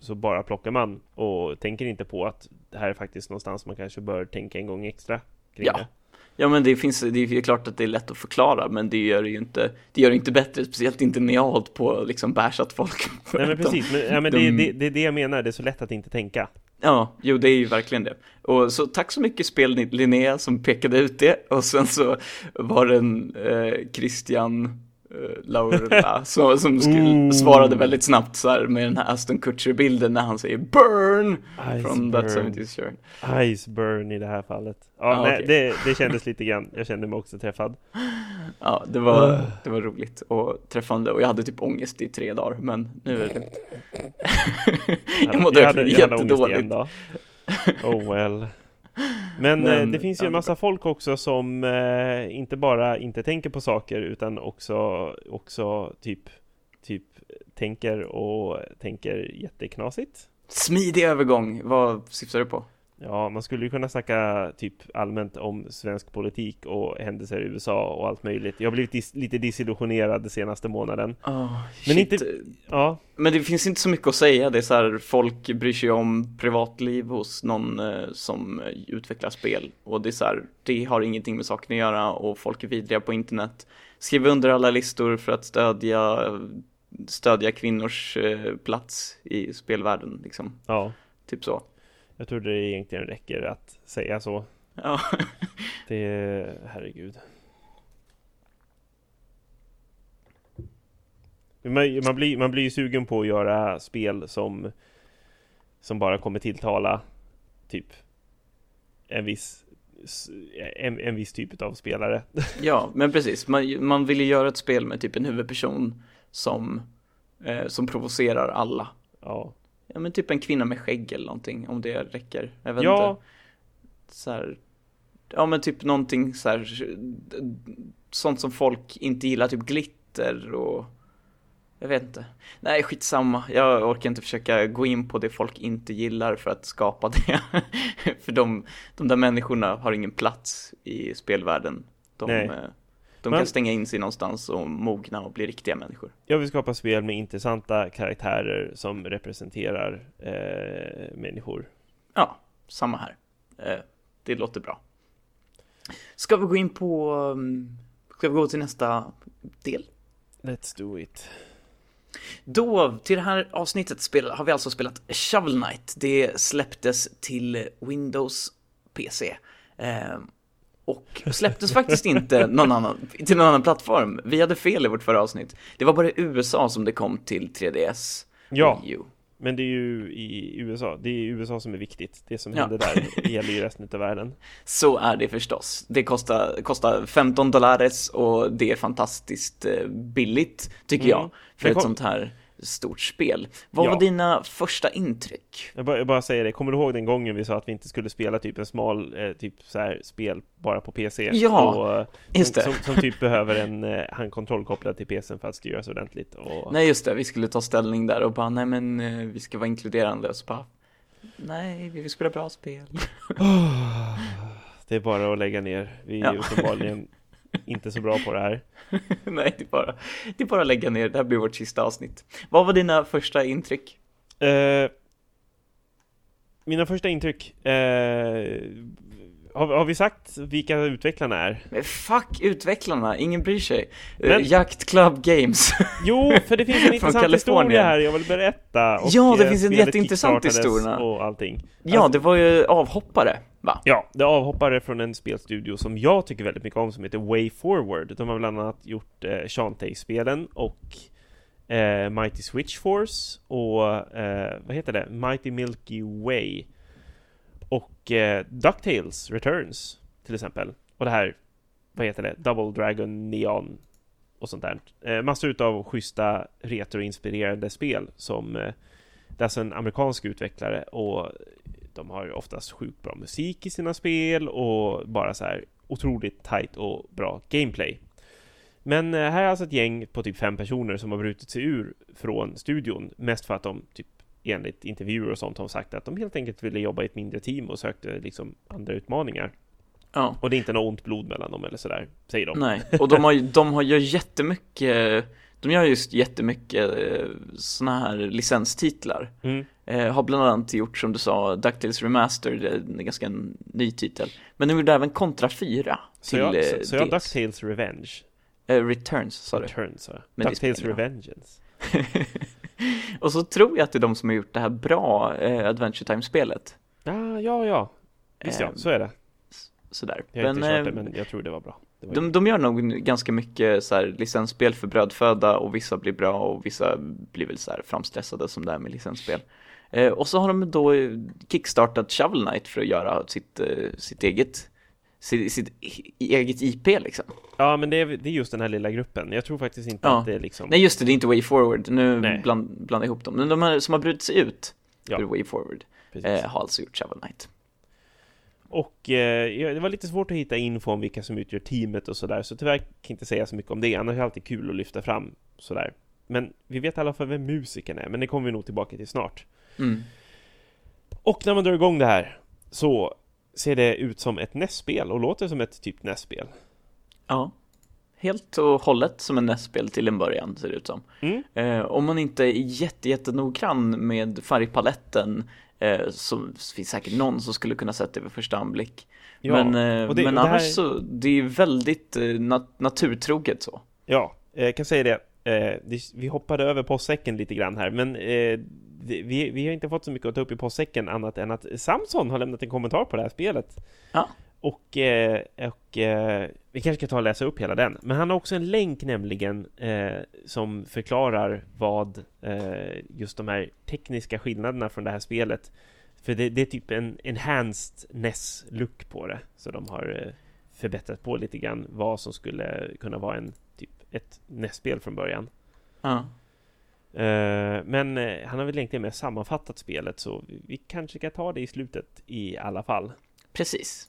så bara plockar man och tänker inte på att det här är faktiskt någonstans man kanske bör tänka en gång extra kring Ja. det. Ja men det finns, det är ju klart att det är lätt att förklara men det gör det ju inte, det gör det inte bättre, speciellt inte när jag har hållit på och liksom bärsat folk. Nej men precis, men, ja, men de- det, det, det är det jag menar, det är så lätt att inte tänka. Ja, jo det är ju verkligen det. Och så tack så mycket spel Linnea som pekade ut det och sen så var det en eh, Christian eh, Laurela som, som skulle, Ooh. svarade väldigt snabbt så här med den här Aston Kutcher-bilden när han säger burn från That Iceburn. 70's Show. Iceburn i det här fallet. Ja, Ah, nej, okej. det, det kändes lite grann. Jag kände mig också träffad. Ja, det var, det var roligt och träffande och jag hade typ ångest i tre dagar men nu är det lugnt. jag mådde verkligen jättedåligt. Oh well. Men, Men, eh, det finns ju en massa folk också som eh, inte bara inte tänker på saker utan också, också typ, typ tänker och tänker jätteknasigt. Smidig övergång, vad syftar du på? Ja, man skulle ju kunna snacka typ allmänt om svensk politik och händelser i USA och allt möjligt. Jag har blivit dis lite disillusionerad den senaste månaden. Oh, Men inte- Ja, Men det finns inte så mycket att säga, det är så här, folk bryr sig om privatliv hos någon eh, som utvecklar spel och det är så här, det har ingenting med saken att göra och folk är vidriga på internet. Skriv under alla listor för att stödja, stödja kvinnors eh, plats i spelvärlden liksom, ja. typ så. Jag tror det egentligen räcker att säga så. Ja, Det, herregud. Man, man, blir, man blir ju sugen på att göra spel som Som bara kommer tilltala Typ En viss en, en viss typ av spelare ja men precis, man, man vill ju göra ett spel med typ en huvudperson som, eh, som provocerar alla. Ja, Ja men typ en kvinna med skägg eller någonting, om det räcker. Jag vet ja inte. så här, ja men typ någonting så här, sånt som folk inte gillar, typ glitter och jag vet inte. Nej, skitsamma. Jag orkar inte försöka gå in på det folk inte gillar för att skapa det. för de, de där människorna har ingen plats i spelvärlden. De, Nej. De Men- kan stänga in sig någonstans och mogna och bli riktiga människor. Jag vill skapa spel med intressanta karaktärer som representerar eh, människor Ja, samma här. Eh, det låter bra. Ska vi gå in på, um, ska vi gå till nästa del? Let's do it Då, till det här avsnittet spel, har vi alltså spelat Shovel Knight. Det släpptes till Windows PC. Eh, och släpptes faktiskt inte någon annan, till någon annan plattform. Vi hade fel i vårt förra avsnitt. Det var bara i USA som det kom till 3DS. Ja, men det är ju i USA Det är USA som är viktigt Det som Ja. händer där gäller ju resten av världen Så är det förstås. Det kostar, kostar 15 dollares och det är fantastiskt eh, billigt, tycker Mm. jag, för ett sånt här stort spel. Vad Ja. var dina första intryck? Jag bara, jag bara säger det, kommer du ihåg den gången vi sa att vi inte skulle spela typ en smal, eh, typ så här spel bara på PC? Ja, och, eh, Just det. Som, som typ behöver en eh, handkontroll kopplad till PCn för att styras ordentligt och... Nej, just det, vi skulle ta ställning där och bara, nej men eh, vi ska vara inkluderande och så bara, nej, vi vill spela bra spel. Det är bara att lägga ner, vi är Ja. uppenbarligen inte så bra på det här. nej, det är, bara, det är bara att lägga ner, det här blir vårt sista avsnitt. Vad var dina första intryck? Eh, mina första intryck, eh, har, har vi sagt vilka utvecklarna är? Men fuck utvecklarna, ingen bryr sig. Eh, Men- Jakt Club Games. Jo, för det finns en intressant historia här jag vill berätta. Ja, det eh, finns en jätteintressant historia. Och allting. ja, Alltså- det var ju avhoppare, va? Ja, det är avhoppare från en spelstudio som jag tycker väldigt mycket om som heter Way Forward. De har bland annat gjort eh, Shantae-spelen och eh, Mighty Switch Force och eh, vad heter det? Mighty Milky Way och eh, DuckTales Returns till exempel. Och det här, vad heter det? Double Dragon Neon och sånt där. Eh, massor utav schyssta retroinspirerade spel som eh, det är alltså en amerikansk utvecklare och de har oftast sjukt bra musik i sina spel och bara så här otroligt tight och bra gameplay. Men eh, här är alltså ett gäng på typ fem personer som har brutit sig ur från studion, mest för att de typ enligt intervjuer och sånt har sagt att de helt enkelt ville jobba i ett mindre team och sökte liksom andra utmaningar. Ja. Och det är inte något ont blod mellan dem eller sådär, säger de. Nej, och de har ju, de har ju jättemycket, de gör just jättemycket sådana här licenstitlar. Mm. Eh, har bland annat gjort som du sa, DuckTales Remastered, är en ganska en ny titel. Men de gjorde även Contra 4 Så till jag, eh, så, så jag har. DuckTales Revenge. Eh, Returns sa du. Returns, sa jag. Men DuckTales. Revengeance. och så tror jag att det är de som har gjort det här bra eh, Adventure Time-spelet. Ah, ja, ja. Visst ja, så är det. Sådär. Jag har inte kört det, eh, men jag tror det var bra. De, de gör nog ganska mycket så här, licensspel för brödföda och vissa blir bra och vissa blir väl så här framstressade som det är med licensspel. Eh, och så har de då kickstartat Shovel Knight för att göra sitt, eh, sitt eget sitt, sitt eget IP liksom. Ja, men det är, det är just den här lilla gruppen. Jag tror faktiskt inte Ja. att det är liksom... Nej just det, det är inte Way Forward, nu Nej. bland, blandar jag ihop dem. Men de här som har brutit sig ut Ja. ur Way Forward eh, har alltså gjort Shovel Knight. Och eh, det var lite svårt att hitta info om vilka som utgör teamet och sådär, så tyvärr kan jag inte säga så mycket om det. Annars är det alltid kul att lyfta fram sådär. Men vi vet i alla fall vem musiken är, men det kommer vi nog tillbaka till snart. Mm. Och när man drar igång det här så ser det ut som ett NES-spel och låter som ett typ NES-spel. Ja, helt och hållet som en NES-spel till en början ser det ut som. Mm. Eh, om man inte är jätte, jättenoggrann med färgpaletten eh, så finns säkert någon som skulle kunna sett det vid första anblick. Ja, men eh, det- men det här- annars så, det är väldigt eh, nat- naturtroget så. Ja, eh, jag kan säga det. Eh, Vi hoppade över postsäcken lite grann här, men eh, vi, vi har inte fått så mycket att ta upp i postsäcken annat än att Samson har lämnat en kommentar på det här spelet. Ja. Och, eh, och eh, vi kanske ska ta och läsa upp hela den. Men han har också en länk nämligen eh, som förklarar vad just de här tekniska skillnaderna från det här spelet. För det, det är typ en enhanced NES-look på det. Så de har förbättrat på lite grann vad som skulle kunna vara en typ ett NES-spel från början. Ja. Men han har väl egentligen mer sammanfattat spelet så vi, vi kanske kan ta det i slutet i alla fall. Precis.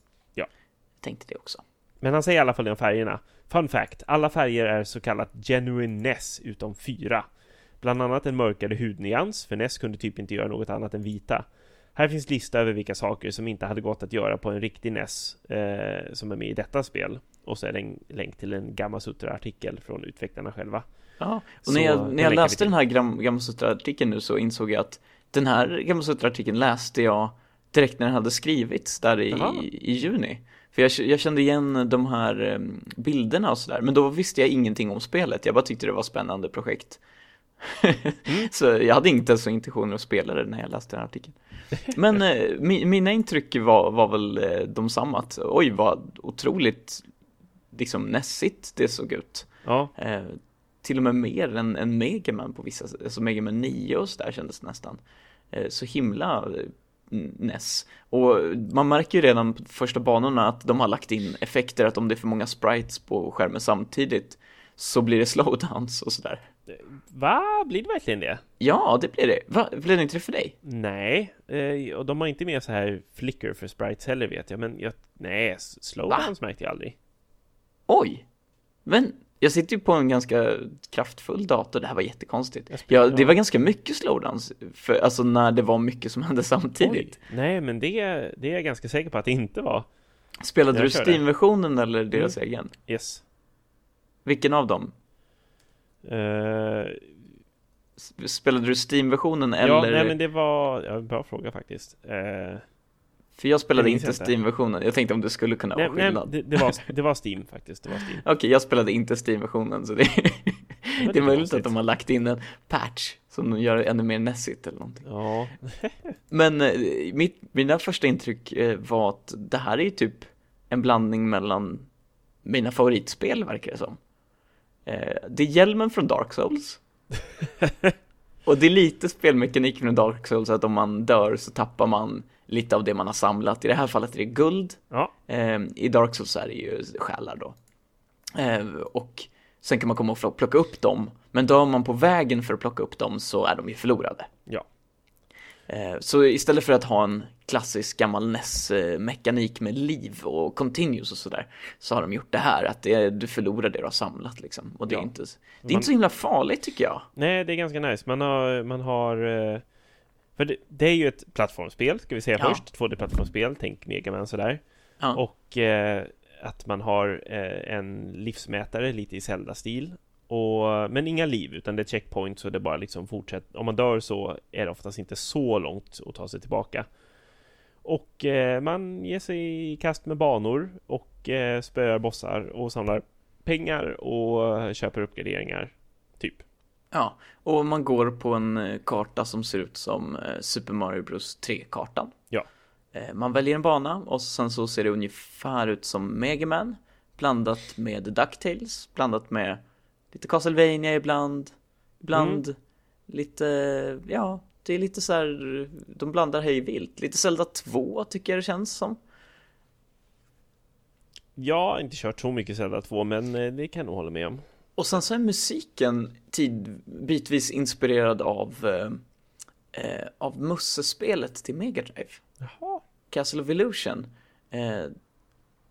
Tänkte det också. Men han säger i alla fall det om färgerna. Fun fact, alla färger är så kallat genuine NES utom fyra. Bland annat en mörkare hudnyans, för NES kunde typ inte göra något annat än vita. Här finns lista över vilka saker som inte hade gått att göra på en riktig NES eh, som är med i detta spel. Och så är det en länk till en Gamasutra-artikel från utvecklarna själva. Ja, och Så när jag, när jag läste den här Gamasutra-artikeln nu så insåg jag att den här Gamasutra-artikeln läste jag direkt när den hade skrivits där i, i juni. För jag, jag kände igen de här em, bilderna och sådär, men då visste jag ingenting om spelet. Jag bara tyckte det var ett spännande projekt. så jag hade inte ens intentioner att spela det när jag läste den här artikeln. Men eh, mi, mina intryck var, var väl eh, de samma, att oj vad otroligt liksom nässigt det såg ut. Ja, Eh, till och med mer än, än Megaman på vissa, alltså Megaman 9 och sådär kändes det nästan. Eh, så himla NES. Och man märker ju redan på första banorna att de har lagt in effekter, att om det är för många sprites på skärmen samtidigt så blir det slowdowns och sådär. va? Blir det verkligen det? Ja, det blir det. Va? Blir det inte det för dig? Nej, eh, och de har inte med så här flicker för sprites heller vet jag, men jag, nej, slowdowns märkte jag aldrig. Oj! Men jag sitter ju på en ganska kraftfull dator, det här var jättekonstigt. Ja, det var ganska mycket slowdowns, för, alltså när det var mycket som hände samtidigt. Oj, nej, men det, det är jag ganska säker på att det inte var. Spelade Jag du. Steam-versionen eller deras egen? Yes. Vilken av dem? S- Spelade du Steam-versionen Ja, eller? nej men det var, ja, bra fråga faktiskt. Eh, För jag spelade Det inte. Steam-versionen, jag tänkte om det skulle kunna nej, vara nej, skillnad. det, det, var, det var Steam faktiskt, det var Steam. Okej, jag spelade inte Steam-versionen så det, det är lite möjligt att de har lagt in en patch som gör det ännu mer nässigt eller någonting. Ja, Men eh, mitt, mina första intryck eh, var att det här är ju typ en blandning mellan mina favoritspel verkar det som. Eh, det är hjälmen från Dark Souls. Och det är lite spelmekanik från Dark Souls att om man dör så tappar man lite av det man har samlat. I det här fallet är det guld. ja, Eh, I Dark Souls är det ju själar då. Eh, och sen kan man komma och plocka upp dem. Men dör man på vägen för att plocka upp dem så är de ju förlorade. ja. Eh, Så istället för att ha en klassisk gammal NES-mekanik med liv och continues och sådär så har de gjort det här att det, du förlorar det du har samlat liksom. Och det är, Ja. inte, det är Man- inte så himla farligt tycker jag. Nej, det är ganska nice. Man har, man har eh, för det, det är ju ett plattformsspel, ska vi säga Ja. först. 2D-plattformsspel, tänk Megaman sådär. Ja. Och eh, att man har eh, en livsmätare lite i Zelda-stil. Och, men inga liv, utan det är checkpoint så det bara liksom fortsätter. Om man dör så är det oftast inte så långt att ta sig tillbaka. Och eh, man ger sig i kast med banor och eh, spöar bossar och samlar pengar och köper uppgraderingar. Typ. Ja, och man går på en eh, karta som ser ut som eh, Super Mario Bros 3-kartan. Ja. Eh, Man väljer en bana och sen så ser det ungefär ut som Mega Man blandat med DuckTales, blandat med lite Castlevania ibland, ibland Mm. lite, ja, det är lite så här, de blandar hej vilt. Lite Zelda 2 tycker jag det känns som. Jag har inte kört så mycket Zelda 2, men det kan jag nog hålla med om. Och sen så är musiken tid, bitvis inspirerad av, eh, eh, av Musse-spelet till Mega Drive. Jaha. Castle of Illusion. Eh,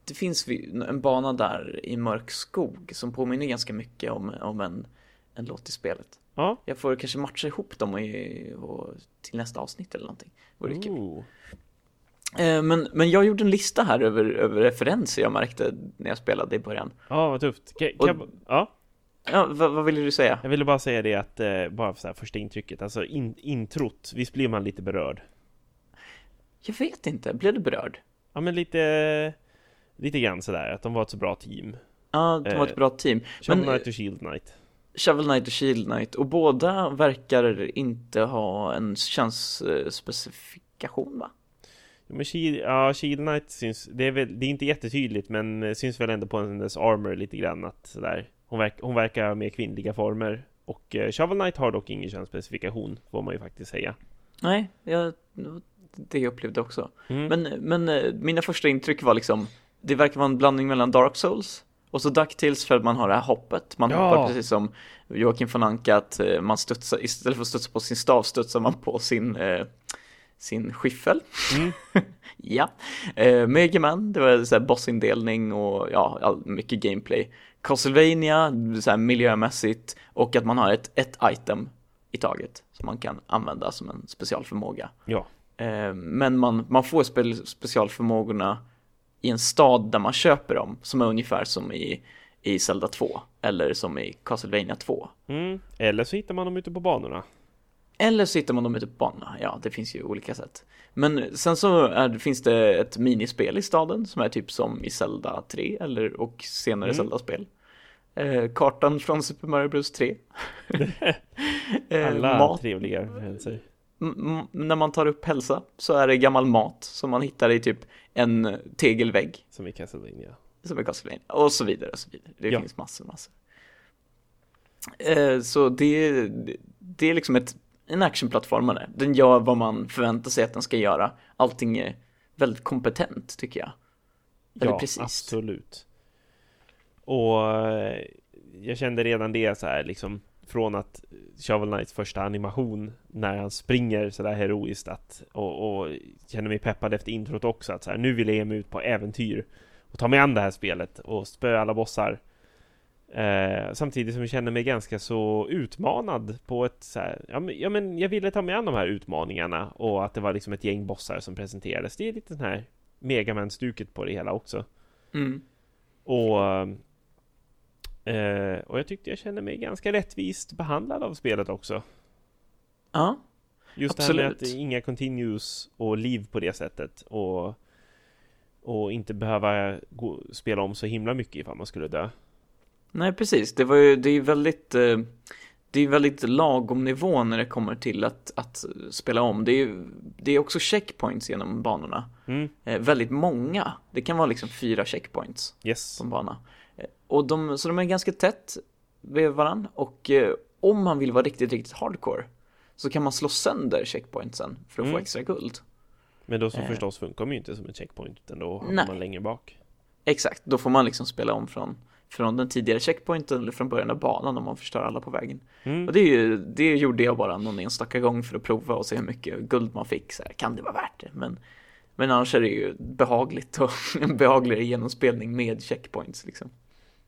det finns en bana där i mörk skog som påminner ganska mycket om, om en, en låt i spelet. Ja. Jag får kanske matcha ihop dem i, och, till nästa avsnitt eller någonting. Vore kul. Ooh. Eh, Men, men jag gjorde en lista här över, över referenser jag märkte när jag spelade i början. Ja, vad tufft. Kan, Och- kan, ja, Ja, vad, vad ville du säga? jag ville bara säga det att, eh, bara för så här första intrycket, alltså in, introt, visst blir man lite berörd? Jag vet inte, blev du berörd? Ja, men lite, lite grann sådär, att de var ett så bra team. Ja, de var ett Eh, team. team. Shovel Knight och Shield Knight. Shovel Knight och Shield Knight och båda verkar inte ha en könsspecifikation va? Ja, men Shield, ja, Shield Knight syns, det är väl, det är inte jättetydligt men eh, syns väl ändå på hennes armor lite grann att sådär Hon, verk, hon verkar ha mer kvinnliga former Och eh, Shovel Knight har dock ingen könsspecifikation Får man ju faktiskt säga Nej, jag, det jag upplevde också. mm. Men, men eh, mina första intryck var liksom, det verkar vara en blandning mellan Dark Souls och så DuckTales för att man har det här hoppet. Man Ja. hoppar precis som Joakim von Anka att eh, man studsar, istället för att studsa på sin stav studsar man på sin, eh, sin skiffel. Mm. ja. Eh, Mega Man, det var så här bossindelning och ja, all, mycket gameplay. Castlevania, så här miljömässigt och att man har ett, ett item i taget som man kan använda som en specialförmåga. Ja, Eh, Men man, man får spe, specialförmågorna i en stad där man köper dem, som är ungefär som i, i Zelda 2, eller som i Castlevania 2. mm. Eller så hittar man dem ute på banorna Eller så hittar man dem ute på banorna, ja det finns ju olika sätt. Men sen så är, finns det ett minispel i staden som är typ som i Zelda 3, eller, och senare Mm. Zelda-spel. Eh, kartan från Super Mario Bros 3. Eh, Alla mat trevliga M- m- när man tar upp hälsa så är det gammal mat som man hittar i typ en tegelvägg Som i Castlevania som är Castlevania och så vidare och så vidare. Det Ja. finns massor, massor. Eh, så det, det är liksom ett, en actionplattformare. Den gör vad man förväntar sig att den ska göra. Allting är väldigt kompetent tycker jag. Väldigt Ja, precis. absolut Och eh, jag kände redan det så här liksom Från att Shovel Knights första animation När han springer sådär heroiskt att Och, och känner mig peppad efter introt också att så här, nu vill jag ge mig ut på äventyr Och ta mig an det här spelet och spöa alla bossar. Eh, Samtidigt som jag känner mig ganska så utmanad på ett så här, ja, men, ja men jag ville ta mig an de här utmaningarna Och att det var liksom ett gäng bossar som presenterades. Det är lite den här Megaman-stuket på det hela också. Mm. och, eh, och jag tyckte jag kände mig ganska rättvist behandlad av spelet också. Ja, Just det här med Absolut. att inga continues och liv på det sättet. Och, och inte behöva gå, spela om så himla mycket ifall man skulle dö. nej precis. Det var ju, det är ju väldigt, eh, det är väldigt lagom nivå när det kommer till att, att spela om. Det är det är också checkpoints genom banorna. Mm, Eh, väldigt många. Det kan vara liksom fyra checkpoints yes. på en bana. Och de, så de är ganska tätt vid varandra. Och eh, om man vill vara riktigt, riktigt hardcore så kan man slå sönder checkpointsen för att få Mm. extra guld. Men då så Eh. förstås funkar de ju inte som en checkpoint utan då hamnar man längre bak. Exakt, då får man liksom spela om från, från den tidigare checkpointen eller från början av banan om man förstör alla på vägen. Mm. Och det, är ju, det gjorde jag bara någon enstaka gång för att prova och se hur mycket guld man fick. Så här, kan det vara värt det? Men, men annars är det ju behagligt och en behagligare genomspelning med checkpoints liksom.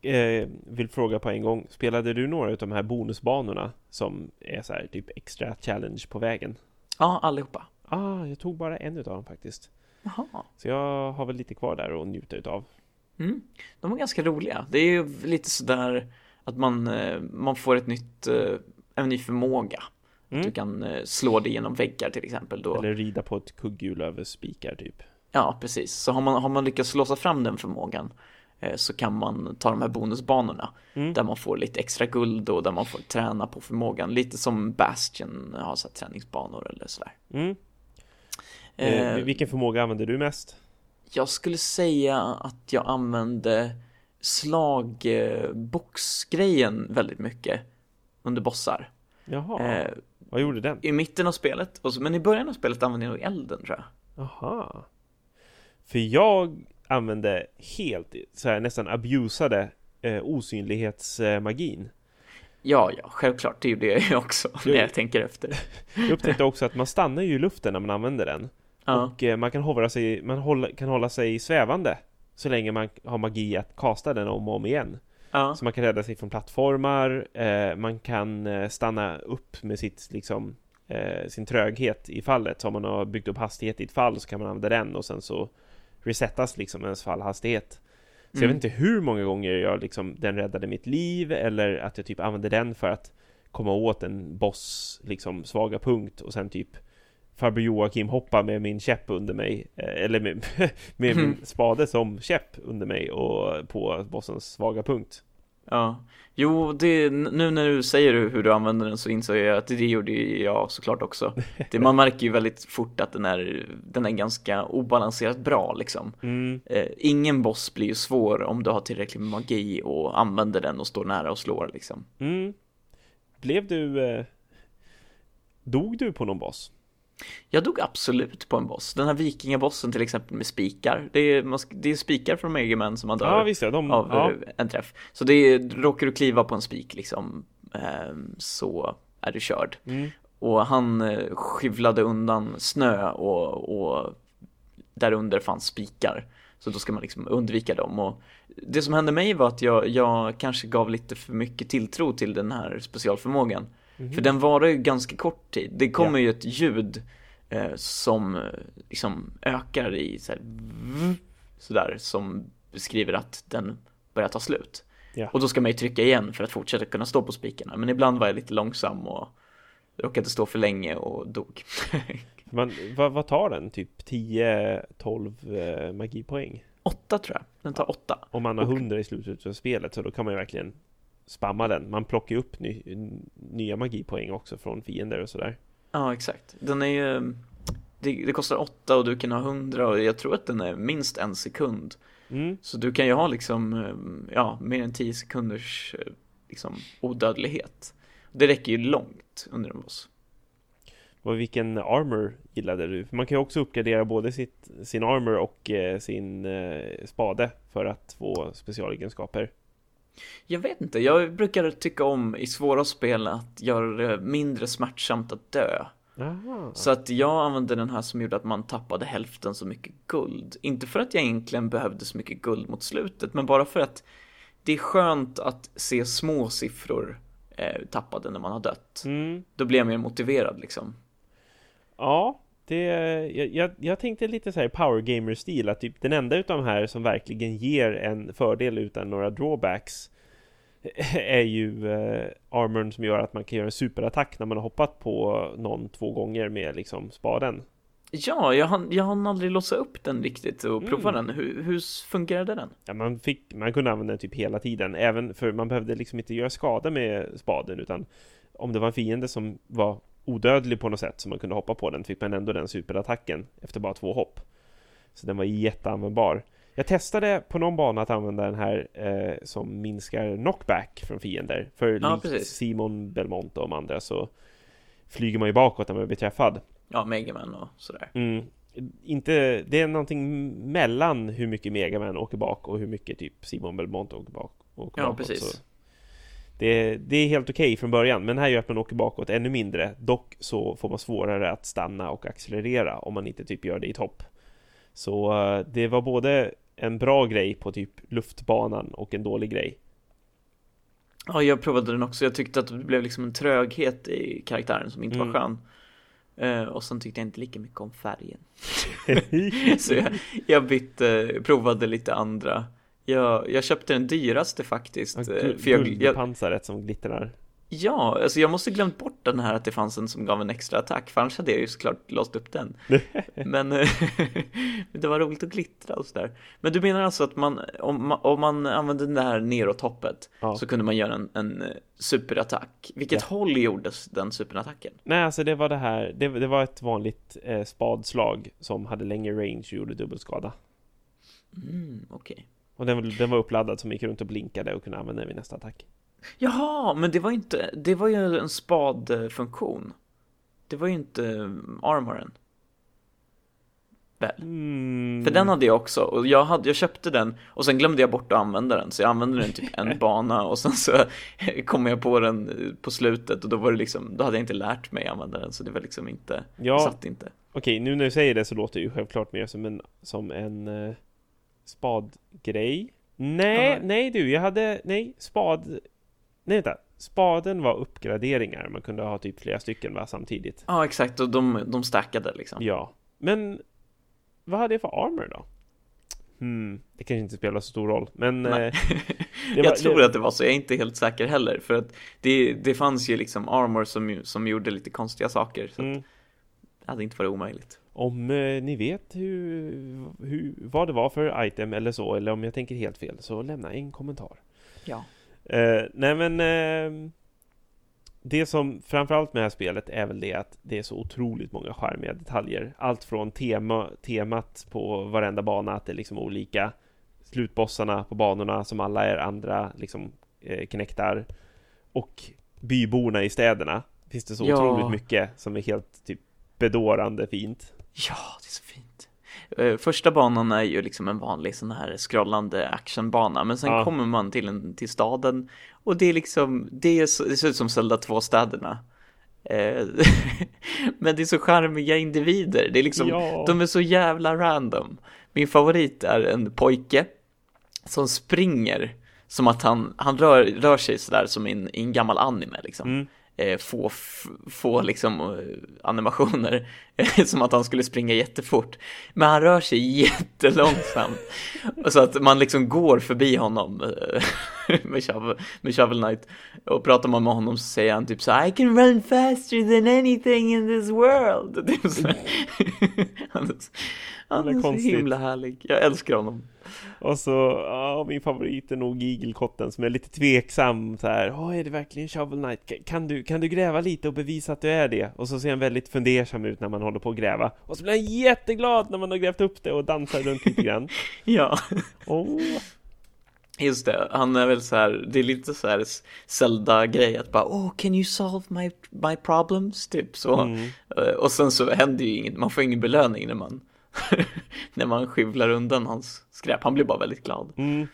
Eh, vill fråga på en gång, spelade du några av de här bonusbanorna som är så här typ extra challenge på vägen? Ja, allihopa. Ah, jag tog bara en utav dem faktiskt. Jaha. Så jag har väl lite kvar där att njuta utav. Mm. De var ganska roliga. Det är ju lite sådär att man, eh, man får ett nytt, eh, en ny förmåga. Du Mm. kan eh, slå dig genom väggar till exempel. Då. Eller rida på ett kugghjul över spikar typ. Ja, precis. Så har man, har man lyckats låsa fram den förmågan så kan man ta de här bonusbanorna Mm. där man får lite extra guld och där man får träna på förmågan. Lite som Bastion har så träningsbanor eller sådär. Mm. Eh, Eh, vilken förmåga använder du mest? Jag skulle säga att jag använde slagboxgrejen väldigt mycket under bossar. Jaha, Eh, vad gjorde den? I mitten av spelet, men i början av spelet använde jag nog elden tror jag. Jaha. För jag använde helt, så här, nästan abusade eh, osynlighetsmagin. Ja, ja, självklart, det gjorde jag ju också Jo. när jag tänker efter. Jag upptäckte också att man stannar ju i luften när man använder den. Ja, Och eh, man kan hålla sig, man hålla, kan hålla sig svävande. Så länge man har magi att kasta den om och om igen. ja, Så man kan rädda sig från plattformar, eh, man kan eh, stanna upp med sitt liksom eh, sin tröghet i fallet. Så om man har byggt upp hastighet i ett fall så kan man använda den och sen så resetas liksom ens fallhastighet. Så Mm. jag vet inte hur många gånger jag liksom, den räddade mitt liv eller att jag typ använde den för att komma åt en boss liksom svaga punkt och sen typ farbror Joakim hoppa med min käpp under mig eh, eller med, med min Mm. spade som käpp under mig och på bossens svaga punkt. Ja, jo, det, nu när du säger hur du använder den så inser jag att det gjorde jag såklart också. Det, man märker ju väldigt fort att den är, den är ganska obalanserat bra liksom. Mm. Eh, ingen boss blir ju svår om du har tillräckligt med magi och använder den och står nära och slår liksom. Mm. Blev du... Eh, dog du på någon boss? Jag dog absolut på en boss. Den här vikingabossen till exempel med spikar. Det är, det är spikar från Mega Man som man dör Ja, visst ja. De, av ja. eh, en träff. Så det är, råkar du kliva på en spik liksom ehm, så är du körd. Mm. Och han eh, skyvlade undan snö och, och därunder fanns spikar. Så då ska man liksom undvika dem. Och det som hände mig var att jag, jag kanske gav lite för mycket tilltro till den här specialförmågan. Mhm. För den varar ju ganska kort tid. Det kommer ju ett ljud eh, som eh, liksom ökar i så här, sådär som beskriver att den börjar ta slut. Ja. Och då ska man ju trycka igen för att fortsätta kunna stå på spikarna. Men ibland var jag lite långsam och råkade stå för länge och dog. Man, vad, vad tar den? Typ 10-12 eh, magipoäng? åtta tror jag. Den tar åtta. Om man har Och- 100 i slutet av spelet så då kan man ju verkligen spamma den. Man plockar ju upp ny, nya magipoäng också från fiender och sådär. Ja, exakt. Den är ju... Det, det kostar åtta och du kan ha hundra och jag tror att den är minst en sekund. Mm. Så du kan ju ha liksom, ja, mer än 10 sekunders liksom odödlighet. Det räcker ju långt under en boss. Och vilken armor gillade du? För man kan ju också uppgradera både sitt, sin armor och eh, sin eh, spade för att få specialegenskaper. Jag vet inte, jag brukar tycka om i svåra spel att göra det mindre smärtsamt att dö. Aha. Så att jag använde den här som gjorde att man tappade hälften så mycket guld. Inte för att jag egentligen behövde så mycket guld mot slutet, men bara för att det är skönt att se små siffror eh, tappade när man har dött. Mm. Då blir jag mer motiverad liksom. Ja, det, jag, jag, tänkte lite så här power gamer-stil att typ den enda utav de här som verkligen ger en fördel utan några drawbacks är ju eh, armorn som gör att man kan göra en superattack när man har hoppat på någon två gånger med liksom spaden. Ja, jag hann, jag hann aldrig låsa upp den riktigt och prova Mm. den. Hur, hur fungerade den? Ja, man, fick, man kunde använda den typ hela tiden, även för man behövde liksom inte göra skada med spaden utan om det var en fiende som var odödlig på något sätt som man kunde hoppa på den fick man ändå den superattacken efter bara två hopp. Så den var jätteanvändbar. Jag testade på någon bana att använda den här eh, som minskar knockback från fiender. För Ja, likt. Simon Belmont och de andra så flyger man ju bakåt när man blir träffad. Ja, Megaman och sådär. Mm. Inte, det är någonting mellan hur mycket Megaman åker bak och hur mycket typ Simon Belmont åker bak. Åker Ja, bakåt, precis. så Det, det är helt okej från början, men här gör att man åker bakåt ännu mindre. Dock så får man svårare att stanna och accelerera om man inte typ gör det i topp. Så eh, det var både en bra grej på typ luftbanan och en dålig grej. Ja, jag provade den också. Jag tyckte att det blev liksom en tröghet i karaktären som inte Mm. var skön. Eh, och sen tyckte jag inte lika mycket om färgen. Så jag, jag bytte, provade lite andra. Jag, jag köpte den dyraste faktiskt. eh, för jag, Guldpansaret som glittrar. ja, alltså jag måste glömt bort den här att det fanns en som gav en extra attack. För annars hade jag ju såklart låst upp den. Men eh, det var roligt att glittra och sådär. Men du menar alltså att man, om man, om man använde det här neråt hoppet Ja. så kunde man göra en, en eh, superattack. Vilket Ja. håll gjordes den superattacken? Nej, alltså det var det här, det, det var ett vanligt eh, spadslag som hade längre range och gjorde dubbelskada. Mm, okej. Och den, var- den var uppladdad som gick runt och blinkade och kunde använda den vid nästa attack. Jaha, men det var inte, det var ju en spadfunktion. Det var ju inte eh, armoren. Väl? Mm. För den hade jag också och jag, hade, jag köpte den och sen glömde jag bort att använda den så jag använde den typ en bana och sen så kom jag på den eh, på slutet och då var det liksom, då hade jag inte lärt mig använda den så det var liksom inte, Ja, satt inte. okej, nu när du säger det så låter det ju självklart mer som en, som en eh, spadgrej. Nej, Ja. nej du, jag hade, nej, spad, nej vänta. spaden var uppgraderingar, man kunde ha typ flera stycken va, samtidigt. Ja, exakt, och de, de stackade liksom. Ja, men vad hade jag för armor då? Hmm, det kanske inte spelar så stor roll, men... Eh, jag var- tror det- att det var så, jag är inte helt säker heller. För att det, det fanns ju liksom armor som, som gjorde lite konstiga saker. Så att Mm. det hade inte varit omöjligt. Om eh, ni vet hur, hur, vad det var för item eller så, eller om jag tänker helt fel, så lämna en kommentar. Ja. Eh, nej men eh, Det som framförallt med det här spelet är väl det att det är så otroligt många charmiga detaljer Allt från tema, temat på varenda bana, att det är liksom olika Slutbossarna på banorna som alla är andra liksom eh, knäktar Och byborna i städerna Finns det så Ja. otroligt mycket som är helt typ bedårande fint Ja, det är så fint. Eh, Första banan är ju liksom en vanlig sån här scrollande actionbana, men sen Ja. kommer man till, en, till staden och det är liksom, det, är så, det ser ut som Zelda 2-städerna. Eh, men det är så charmiga individer, det är liksom, Ja. de är så jävla random. Min favorit är en pojke som springer som att han, han rör, rör sig sådär som i en, i en gammal anime liksom Mm eh, få, få liksom eh, animationer eh, som att han skulle springa jättefort. Men han rör sig jättelångsamt. så att man liksom går förbi honom eh, med, Shovel, med Shovel Knight. Och pratar man med honom så säger han typ så I can run faster than anything in this world. Typ så, han är, är så himla härlig. Jag älskar honom. Och så, ja, min favorit är nog igelkotten som är lite tveksam så här. Åh, är det verkligen Shovel Knight? Ka- Kan du, kan du gräva lite och bevisa att du är det? Och så ser han väldigt fundersam ut när man håller på att gräva. Och så blir han jätteglad när man har grävt upp det och dansar runt lite grann. Ja. Åh, Just det, han är väl så här, det är lite så här Zelda-grej att bara Oh, can you solve my, my problems? Typ så. Mm. Eh, Och sen så händer ju inget, man får ingen belöning när man när man skivlar undan hans skräp. Han blir bara väldigt glad. Mm.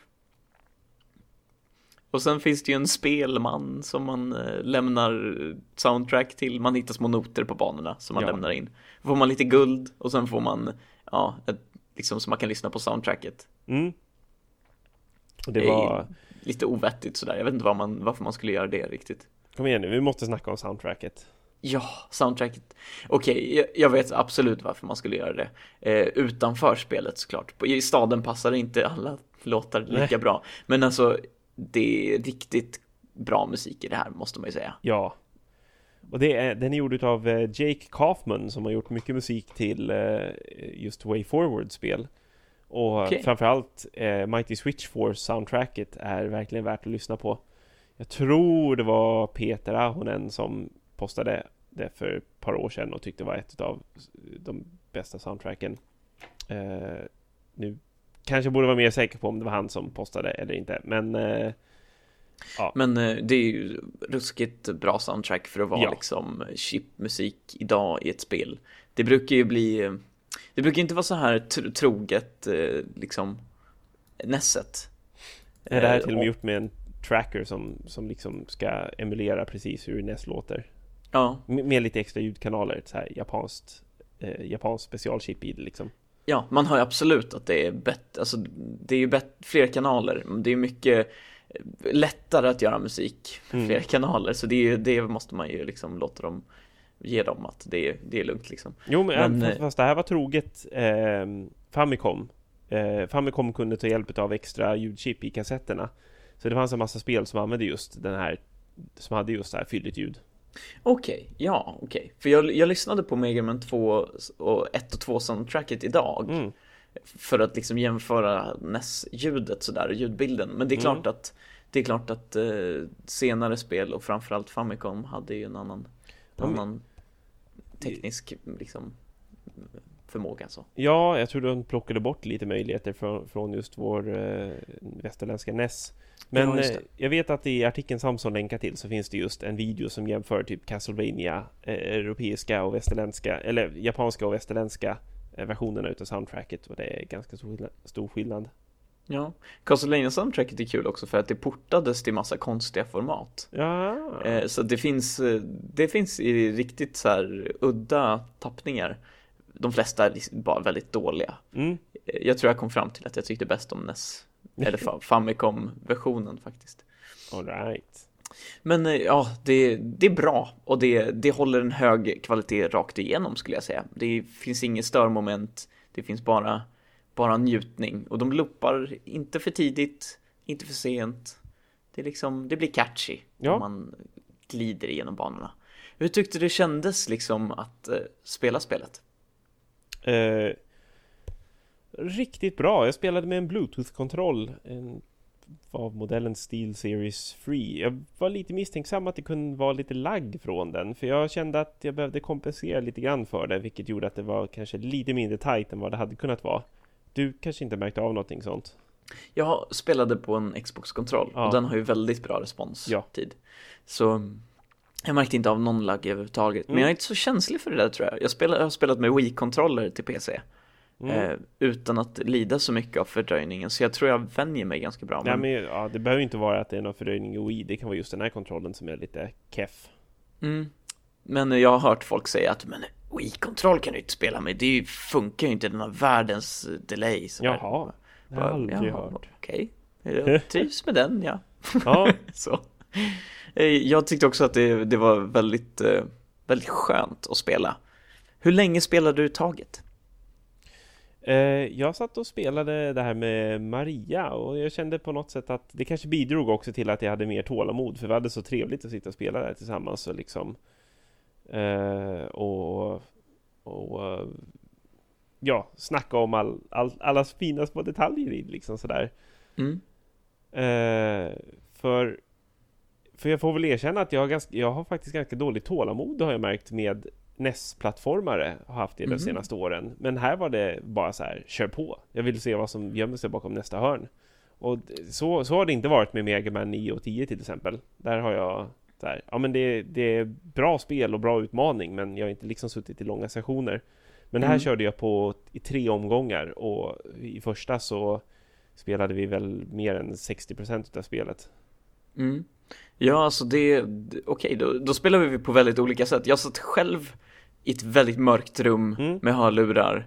Och sen finns det ju en spelman som man eh, lämnar soundtrack till. Man hittar små noter på banorna som man Ja. lämnar in. Då får man lite guld och sen får man, ja, ett, liksom så man kan lyssna på soundtracket. Mm. Och det Det var... Lite ovettigt sådär. Jag vet inte vad man, varför man skulle göra det riktigt. Kom igen nu, vi måste snacka om soundtracket. Ja, soundtracket. Okej, jag, jag vet absolut varför man skulle göra det. Eh, utanför spelet såklart. I staden passar inte alla låtar lika Nej. bra. Men alltså, det är riktigt bra musik i det här, måste man ju säga. Ja. Och det är, den är gjord av eh, Jake Kaufman som har gjort mycket musik till eh, just Way Forward-spel. Och Okej. framförallt eh, Mighty Switch Force soundtracket är verkligen värt att lyssna på. Jag tror det var Peter Ahonen som postade det för ett par år sedan och tyckte det var ett av de bästa soundtracken. Eh, nu kanske jag borde vara mer säker på om det var han som postade eller inte, men eh, Men eh, det är ju ruskigt bra soundtrack för att vara Ja. liksom chipmusik idag i ett spel. Det brukar ju bli, eh, det brukar inte vara så här tr- troget eh, liksom Nesset. är det här Eh, till och med och- gjort med en tracker som, som liksom ska emulera precis hur NES låter. Ja, med lite extra ljudkanaler, ett så här japanskt, eh, japanskt specialchip i det liksom. Ja, man har ju absolut att det är bättre, alltså det är ju fler kanaler, det är mycket eh, lättare att göra musik för Mm. fler kanaler, så det, är det måste man ju liksom låta dem, ge dem att det är, det är lugnt liksom. Jo, men, Men, fast, eh, fast det här var troget eh, Famicom. Eh, Famicom kunde ta hjälp av extra ljudchip i kassetterna. Så det fanns en massa spel som använde just den här, som hade just det här fylligt ljud. Okej, ja okej. För jag, jag lyssnade på Mega Man 2 och 1 och 2 soundtracket idag Mm. för att liksom jämföra NES-ljudet sådär, ljudbilden. Men det är klart Mm. att det är klart att eh, senare spel och framförallt Famicom hade ju en annan, Ja, men- annan teknisk liksom förmåga så. Ja, jag tror de plockade bort lite möjligheter från, från just vår eh, västerländska NES. Men Ja, eh, jag vet att i artikeln Samson länkar till så finns det just en video som jämför typ Castlevania, eh, europeiska och västerländska, eller japanska och västerländska eh, versionerna utav soundtracket och det är ganska stor skillnad. Stor skillnad. Ja, Castlevania soundtracket är kul också för att det portades till massa konstiga format. Ja, Eh, så det finns, eh, det finns i riktigt så här udda tappningar. De flesta är liksom bara väldigt dåliga. mm. Jag tror jag kom fram till att jag tyckte bäst om NES, eller Fa- Famicom-versionen faktiskt. all right. Men eh, ja, det, det är bra och det, det håller en hög kvalitet rakt igenom skulle jag säga. Det finns inget störmoment, det finns bara, bara njutning och de loopar inte för tidigt, inte för sent. Det, är liksom, det blir catchy Ja. om man glider igenom banorna. Hur tyckte du det kändes liksom att eh, spela spelet? Eh, riktigt bra. Jag spelade med en Bluetooth-kontroll. En, av modellen Steel Series Free. Jag var lite misstänksam att det kunde vara lite lagg från den. För jag kände att jag behövde kompensera lite grann för det. Vilket gjorde att det var kanske lite mindre tight än vad det hade kunnat vara. Du kanske inte märkte av någonting sånt? Jag spelade på en Xbox-kontroll Ja. och den har ju väldigt bra responstid. Ja. Så jag märkte inte av någon lagg överhuvudtaget. Men Mm. jag är inte så känslig för det där tror jag. Jag, spelar, jag har spelat med Wii-kontroller till PC. Mm. Eh, utan att lida så mycket av fördröjningen. Så jag tror jag vänjer mig ganska bra. Nej, Men, men, ja, det behöver inte vara att det är någon fördröjning i Wii. Det kan vara just den här kontrollen som är lite keff. mm, men jag har hört folk säga att men Wii-kontroll kan du inte spela med. Det funkar ju inte, den har världens delay. Så. Jaha, det har jag aldrig Jaha, hört. Okej, jag trivs med den ja. Ja, Så. Eh, Jag tyckte också att det, det var väldigt, eh, väldigt skönt att spela. Hur länge spelade du taget? Eh, jag satt och spelade det här med Maria och jag kände på något sätt att det kanske bidrog också till att jag hade mer tålamod för vi hade så trevligt att sitta och spela där tillsammans och liksom eh, och, och ja, snacka om all, all, alla fina små detaljer i liksom sådär. Mm. Eh, för, för jag får väl erkänna att jag har, ganska, jag har faktiskt ganska dåligt tålamod har jag märkt med NES-plattformare har haft det de Mhm. senaste åren. Men här var det bara så här, kör på. Jag vill se vad som gömmer sig bakom nästa hörn. Och så, så har det inte varit med Mega Man 9 och 10 till exempel. Där har jag så här, ja men det, det är bra spel och bra utmaning men jag har inte liksom suttit i långa sessioner. Men det här Mm. körde jag på i tre omgångar och i första så spelade vi väl mer än 60% av spelet. Mm. Ja, alltså det, okej, då, då spelar vi på väldigt olika sätt. Jag satt själv i ett väldigt mörkt rum Mm. med hörlurar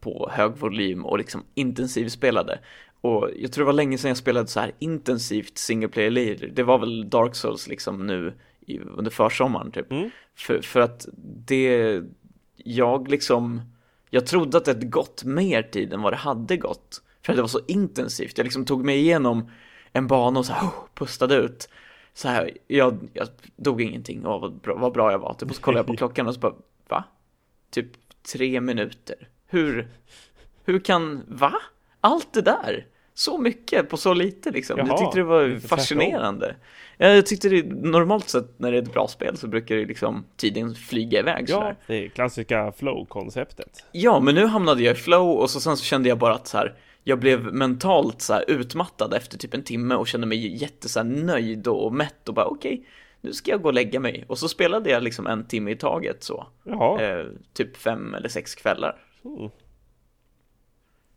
på hög volym och liksom intensivspelade. Och jag tror det var länge sedan jag spelade så här intensivt single player leader. Det var väl Dark Souls liksom nu i, under försommaren typ. Mm. För, för att det, jag liksom, jag trodde att det hade gått mer tid än vad det hade gått. För att det var så intensivt. Jag liksom tog mig igenom en bana och så här, oh, pustade ut. Så här, jag, jag dog ingenting och vad bra, vad bra jag var. Typ, och så kollade jag på klockan och så bara, va? Typ tre minuter. Hur, hur kan, va? Allt det där? Så mycket på så lite liksom. Jaha, jag tyckte det var fascinerande. Ja, jag tyckte det, normalt sett när det är ett bra spel så brukar det liksom tiden flyga iväg Ja, sådär. det är klassiska flow-konceptet. Ja, men nu hamnade jag i flow och så sen så kände jag bara att så här, jag blev mentalt så utmattad efter typ en timme och kände mig jätte så nöjd och mätt och bara okej, nu ska jag gå och lägga mig. Och så spelade jag liksom en timme i taget så, eh, typ fem eller sex kvällar. Mm.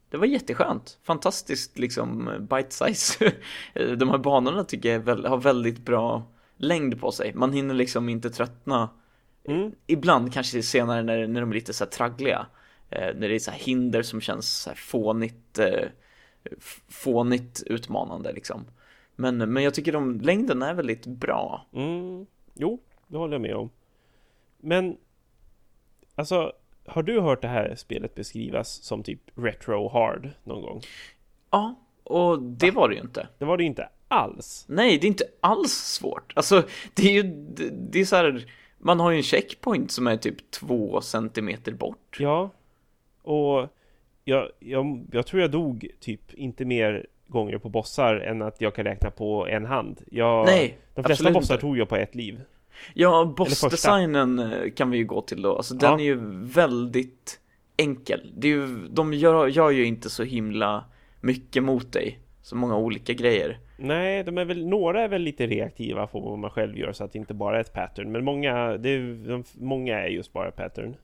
Det var jätteskönt, fantastiskt liksom bite size. De här banorna tycker jag har väldigt bra längd på sig. Man hinner liksom inte tröttna Mm. Ibland kanske senare när, när de är lite så här traggliga. Eh, när det är så här hinder som känns så här fånigt, eh, fånigt utmanande liksom. Men, men jag tycker de, längden är väldigt bra. Mm. Jo, det håller jag med om. Men, alltså, har du hört det här spelet beskrivas som typ retro hard någon gång? Ja, och det var det ju inte. Det var det inte alls. Nej, det är inte alls svårt. Alltså, det är ju, det, det är så här, man har ju en checkpoint som är typ två centimeter bort. Ja, och jag, jag, jag tror jag dog typ inte mer gånger på bossar än att jag kan räkna på en hand. Jag, Nej, de flesta bossar inte. tog jag på ett liv. Ja, bossdesignen eh, kan vi ju gå till då. Alltså den Ja. är ju väldigt enkel. Det är ju, de gör, gör ju inte så himla mycket mot dig. Så många olika grejer. Nej, de är väl, några är väl lite reaktiva på vad man själv gör så att det inte bara är ett pattern. Men många, är, de, många är just bara pattern.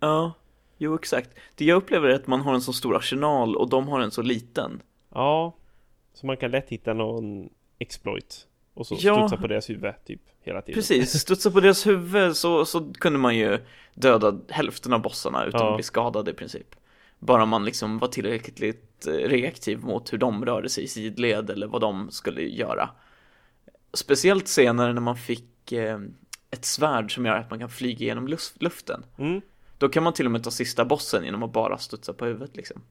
Ja, jo exakt. Det jag upplever är att man har en så stor arsenal och de har en så liten. Ja, så man kan lätt hitta någon exploit och så Ja. studsa på deras huvud typ hela tiden. Precis, studsa på deras huvud så, så kunde man ju döda hälften av bossarna utan Ja. att bli skadad i princip. Bara man liksom var tillräckligt eh, reaktiv mot hur de rörde sig i sidled eller vad de skulle göra. speciellt senare när man fick eh, ett svärd som gör att man kan flyga genom luf- luften. Mm. Då kan man till och med ta sista bossen genom att bara studsa på huvudet liksom.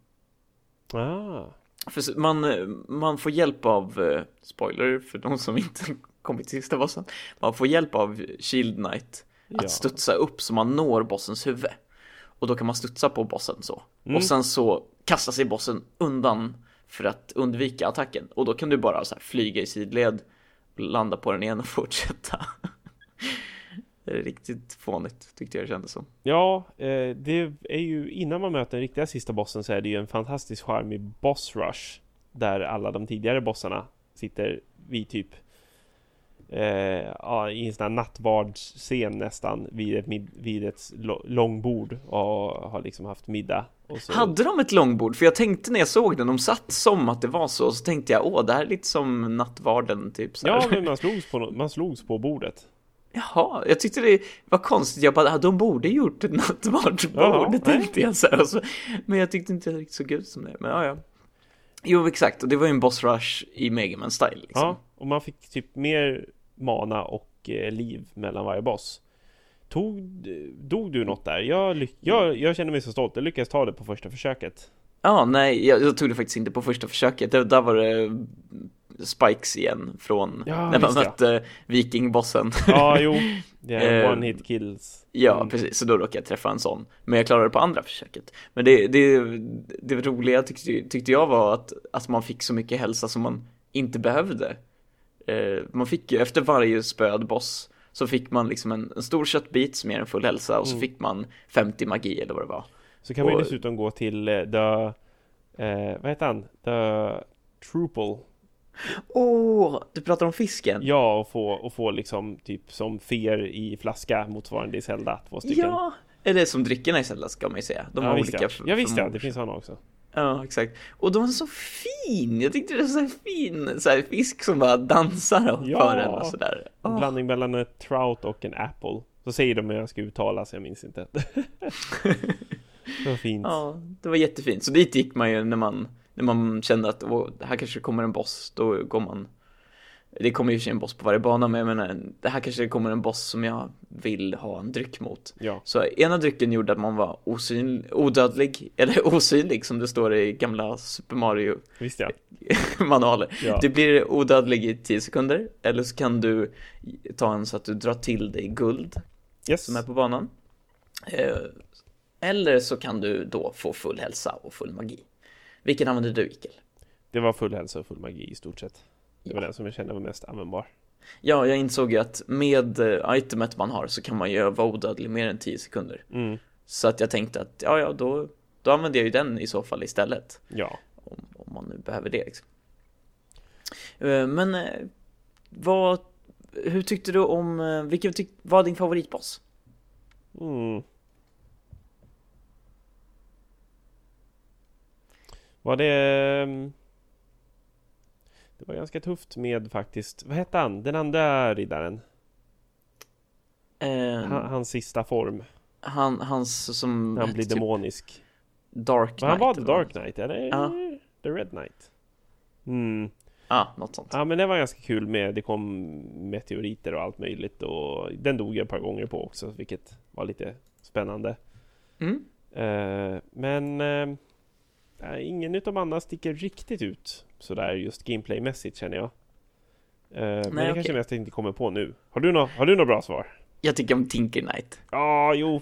Ah. För man, man får hjälp av, eh, spoiler för de som inte kommit till sista bossen, man får hjälp av Shield Knight att Ja. studsa upp så man når bossens huvud. Och då kan man studsa på bossen så. Mm. Och sen så kastar sig bossen undan för att undvika attacken. Och då kan du bara så flyga i sidled, landa på den igen och fortsätta. Det är riktigt fånigt tyckte jag det kändes som. Ja, eh, det är ju innan man möter den riktiga sista bossen så är det ju en fantastisk charmig boss rush där alla de tidigare bossarna sitter vid typ eh, ja, i en sån här nattvardsscen nästan vid ett, vid ett långbord och har liksom haft middag. Så, Hade de ett långbord? För jag tänkte när jag såg den, de satt som att det var så, så tänkte jag åh, det här är lite som nattvarden typ så här. Ja, men man slogs på, man slogs på bordet. Jaha, jag tyckte det var konstigt, jag bara, "Ah, de borde gjort ett nattvardsbord, Ja, tänkte jag så här, och så, Men jag tyckte inte det riktigt såg ut som det, men ja, ja. Jo, exakt, och det var ju en boss rush i Mega Man style liksom. Ja, och man fick typ mer mana och eh, liv mellan varje boss. Tog, dog du något där? Jag, jag, jag känner mig så stolt, jag lyckades ta det på första försöket. Ja, nej, jag, jag tog det faktiskt inte på första försöket. Det, där var det Spikes igen från Ja, när man mötte vikingbossen. Ja, jo. Det är Eh, one hit kills. Ja, Mm. precis, så då råkade jag träffa en sån. Men jag klarade det på andra försöket. Men det, det, det roliga tyckte, tyckte jag var att, att man fick så mycket hälsa som man inte behövde. Eh, man fick ju efter varje spöad boss så fick man liksom en, en stor köttbit som ger en full hälsa och så Mm. fick man 50 magi eller vad det var. Så kan man ju dessutom gå till The... Eh, vad heter han? The Troople. Åh, du pratar om fisken? Ja, och få, och få liksom typ som fer i flaska motsvarande i Zelda, två stycken. Ja, eller som dryckerna i Zelda ska man ju säga. De ja, har visst, olika ja. f- ja, visst ja, förmågor. det finns sådana också. Ja, exakt. Och de är så fin! Jag tyckte det var så fin så här fisk som bara dansar och Ja. för en och sådär. En Åh. blandning mellan en trout och en apple. Så säger de hur jag ska uttala, så jag minns inte. så fint. Ja, det var jättefint. Så dit gick man ju när man, när man kände att åh, här kanske kommer en boss, då går man det kommer ju sig en boss på varje bana, men jag menar, det här kanske kommer en boss som jag vill ha en dryck mot. Ja. Så ena drycken gjorde att man var osynlig, odödlig, eller osynlig som det står i gamla Super Mario Visst ja. Ja. Du blir odödlig i 10 sekunder, eller så kan du ta en så att du drar till dig guld Yes. som är på banan. Eh, Eller så kan du då få full hälsa och full magi. Vilken använder du, Ikel? Det var full hälsa och full magi i stort sett. Det var Ja. den som jag kände var mest användbar. Ja, jag insåg ju att med eh, itemet man har så kan man ju vara odödlig mer än 10 sekunder. Mm. Så att jag tänkte att, ja, ja, då, då använder jag ju den i så fall istället. Ja. Om, om man nu behöver det liksom. Eh, Men eh, vad, hur tyckte du om, vilken tyck, vad var din favoritboss? Mm. Var det... ehm, Det var ganska tufft med faktiskt, vad hette han? Den andra riddaren? Eh, Han, hans sista form. han, hans som han blir typ demonisk. Dark Knight. Men han var The Dark. Knight, eller? Ja. The Red Knight. Mm. Ja, något sånt. Ja men det var ganska kul med, det kom meteoriter och allt möjligt och den dog jag ett par gånger på också, vilket var lite spännande. Mm. Eh, men eh, nej, ingen utav andra sticker riktigt ut sådär just gameplaymässigt känner jag. Eh, men det okej. kanske mest jag inte kommer på nu. Har du något bra svar? Jag tycker om Tinker Knight. Ja, jo,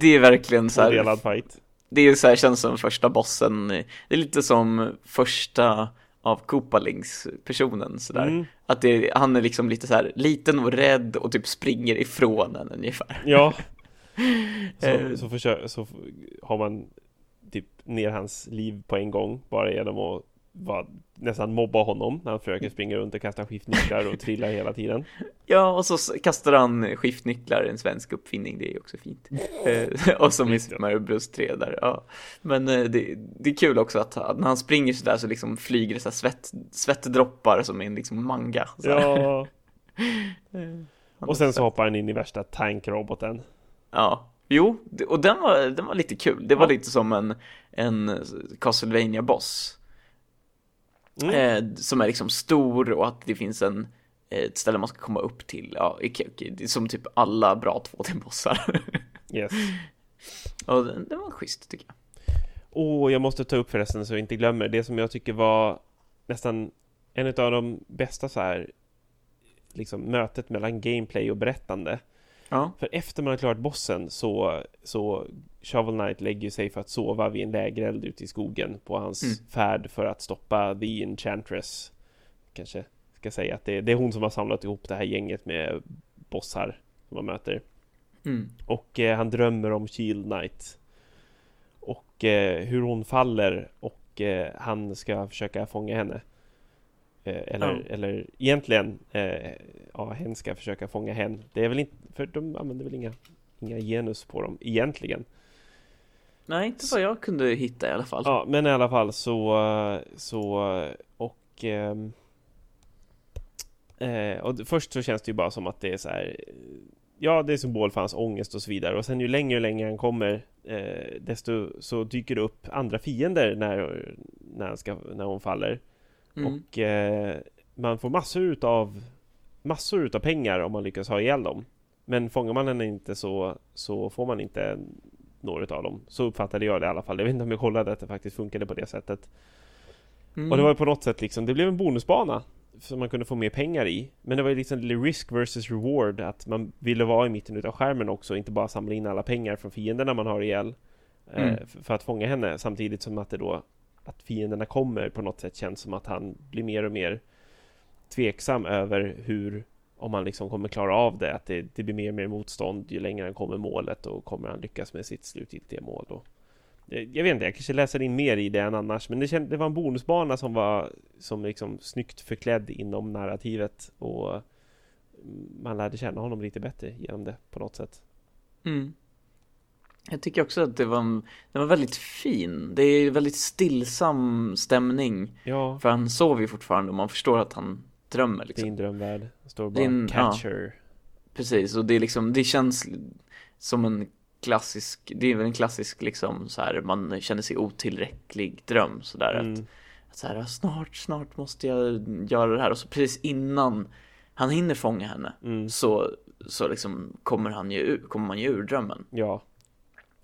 Det är verkligen så här, delad fight. det är så här, känns som första bossen. Det är lite som första av Koopalings personen sådär. Mm. Att det, han är liksom lite så här liten och rädd och typ springer ifrån en ungefär. Ja. Eh. Så, så, försö- så har man typ ner hans liv på en gång bara genom att vara, nästan mobba honom när han försöker springa runt och kasta skiftnycklar och trilla hela tiden. Ja, och så kastar han skiftnycklar, en svensk uppfinning, det är ju också fint. Eh, och Super ja. Mario Bros 3 där, ja. Men eh, det, det är kul också att när han springer sådär så liksom flyger det så svett, svettdroppar som i en liksom manga. Så. Ja. Eh, Och sen så hoppar han in i värsta tankroboten. Ja, jo, och den var, den var lite kul. Det var Ja. lite som en, en castlevania boss Mm. eh, som är liksom stor och att det finns en, ett ställe man ska komma upp till. Ja, som typ alla bra 2D-bossar. Yes. och det, det var schysst tycker jag. Och jag måste ta upp förresten så jag inte glömmer det som jag tycker var nästan en av de bästa så här liksom mötet mellan gameplay och berättande. Ja. För efter man har klarat bossen så, så Shovel Knight lägger sig för att sova vid en lägereld ute i skogen på hans Mm. färd för att stoppa The Enchantress. Kanske ska säga att det, det är hon som har samlat ihop det här gänget med bossar som man möter. Mm. Och eh, han drömmer om Shield Knight. Och eh, hur hon faller och eh, han ska försöka fånga henne. Eh, eller, Ja. eller egentligen, eh, ja, hen ska försöka fånga hen. Det är väl inte, för de använder väl inga, inga genus på dem egentligen. Nej, inte vad jag kunde hitta i alla fall. Ja, men i alla fall så, eh, så och ehm, eh, och först så känns det ju bara som att det är så här Ja, det är symbol för hans ångest och så vidare och sen ju längre och längre han kommer eh, desto så dyker det upp andra fiender när, när, han ska, när hon faller Mm. och eh, man får massor utav massor utav pengar om man lyckas ha ihjäl dem men fångar man henne inte så, så får man inte några av dem så uppfattade jag det i alla fall jag vet inte om jag kollade att det faktiskt funkade på det sättet Mm. och det var på något sätt liksom, det blev en bonusbana som man kunde få mer pengar i. Men det var ju liksom risk versus reward, att man ville vara i mitten utav skärmen också, inte bara samla in alla pengar från fienderna man har ihjäl eh, Mm. för att fånga henne, samtidigt som att det då att fienderna kommer på något sätt känns som att han blir mer och mer tveksam över hur om han liksom kommer klara av det, att det, det blir mer och mer motstånd ju längre han kommer målet och kommer han lyckas med sitt slutgiltiga mål då. Eh, jag vet inte, jag kanske läser in mer i det än annars, men det, känd, det var en bonusbana som var som liksom snyggt förklädd inom narrativet och mm, man lärde känna honom lite bättre genom det på något sätt. Mm. Jag tycker också att det var, en- den var väldigt fin. Det är väldigt stillsam stämning. Ja, För han sover ju fortfarande och man förstår att han drömmer liksom. din drömvärld. Det står bara Din- ja. catcher. Precis, och det är liksom, det känns som en klassisk, det är väl en klassisk liksom så här, man känner sig otillräcklig dröm sådär att Mm. så här, snart, snart måste jag göra det här och så precis innan han hinner fånga henne Mm. så, så liksom kommer han ju, kommer man ju ur drömmen. Ja.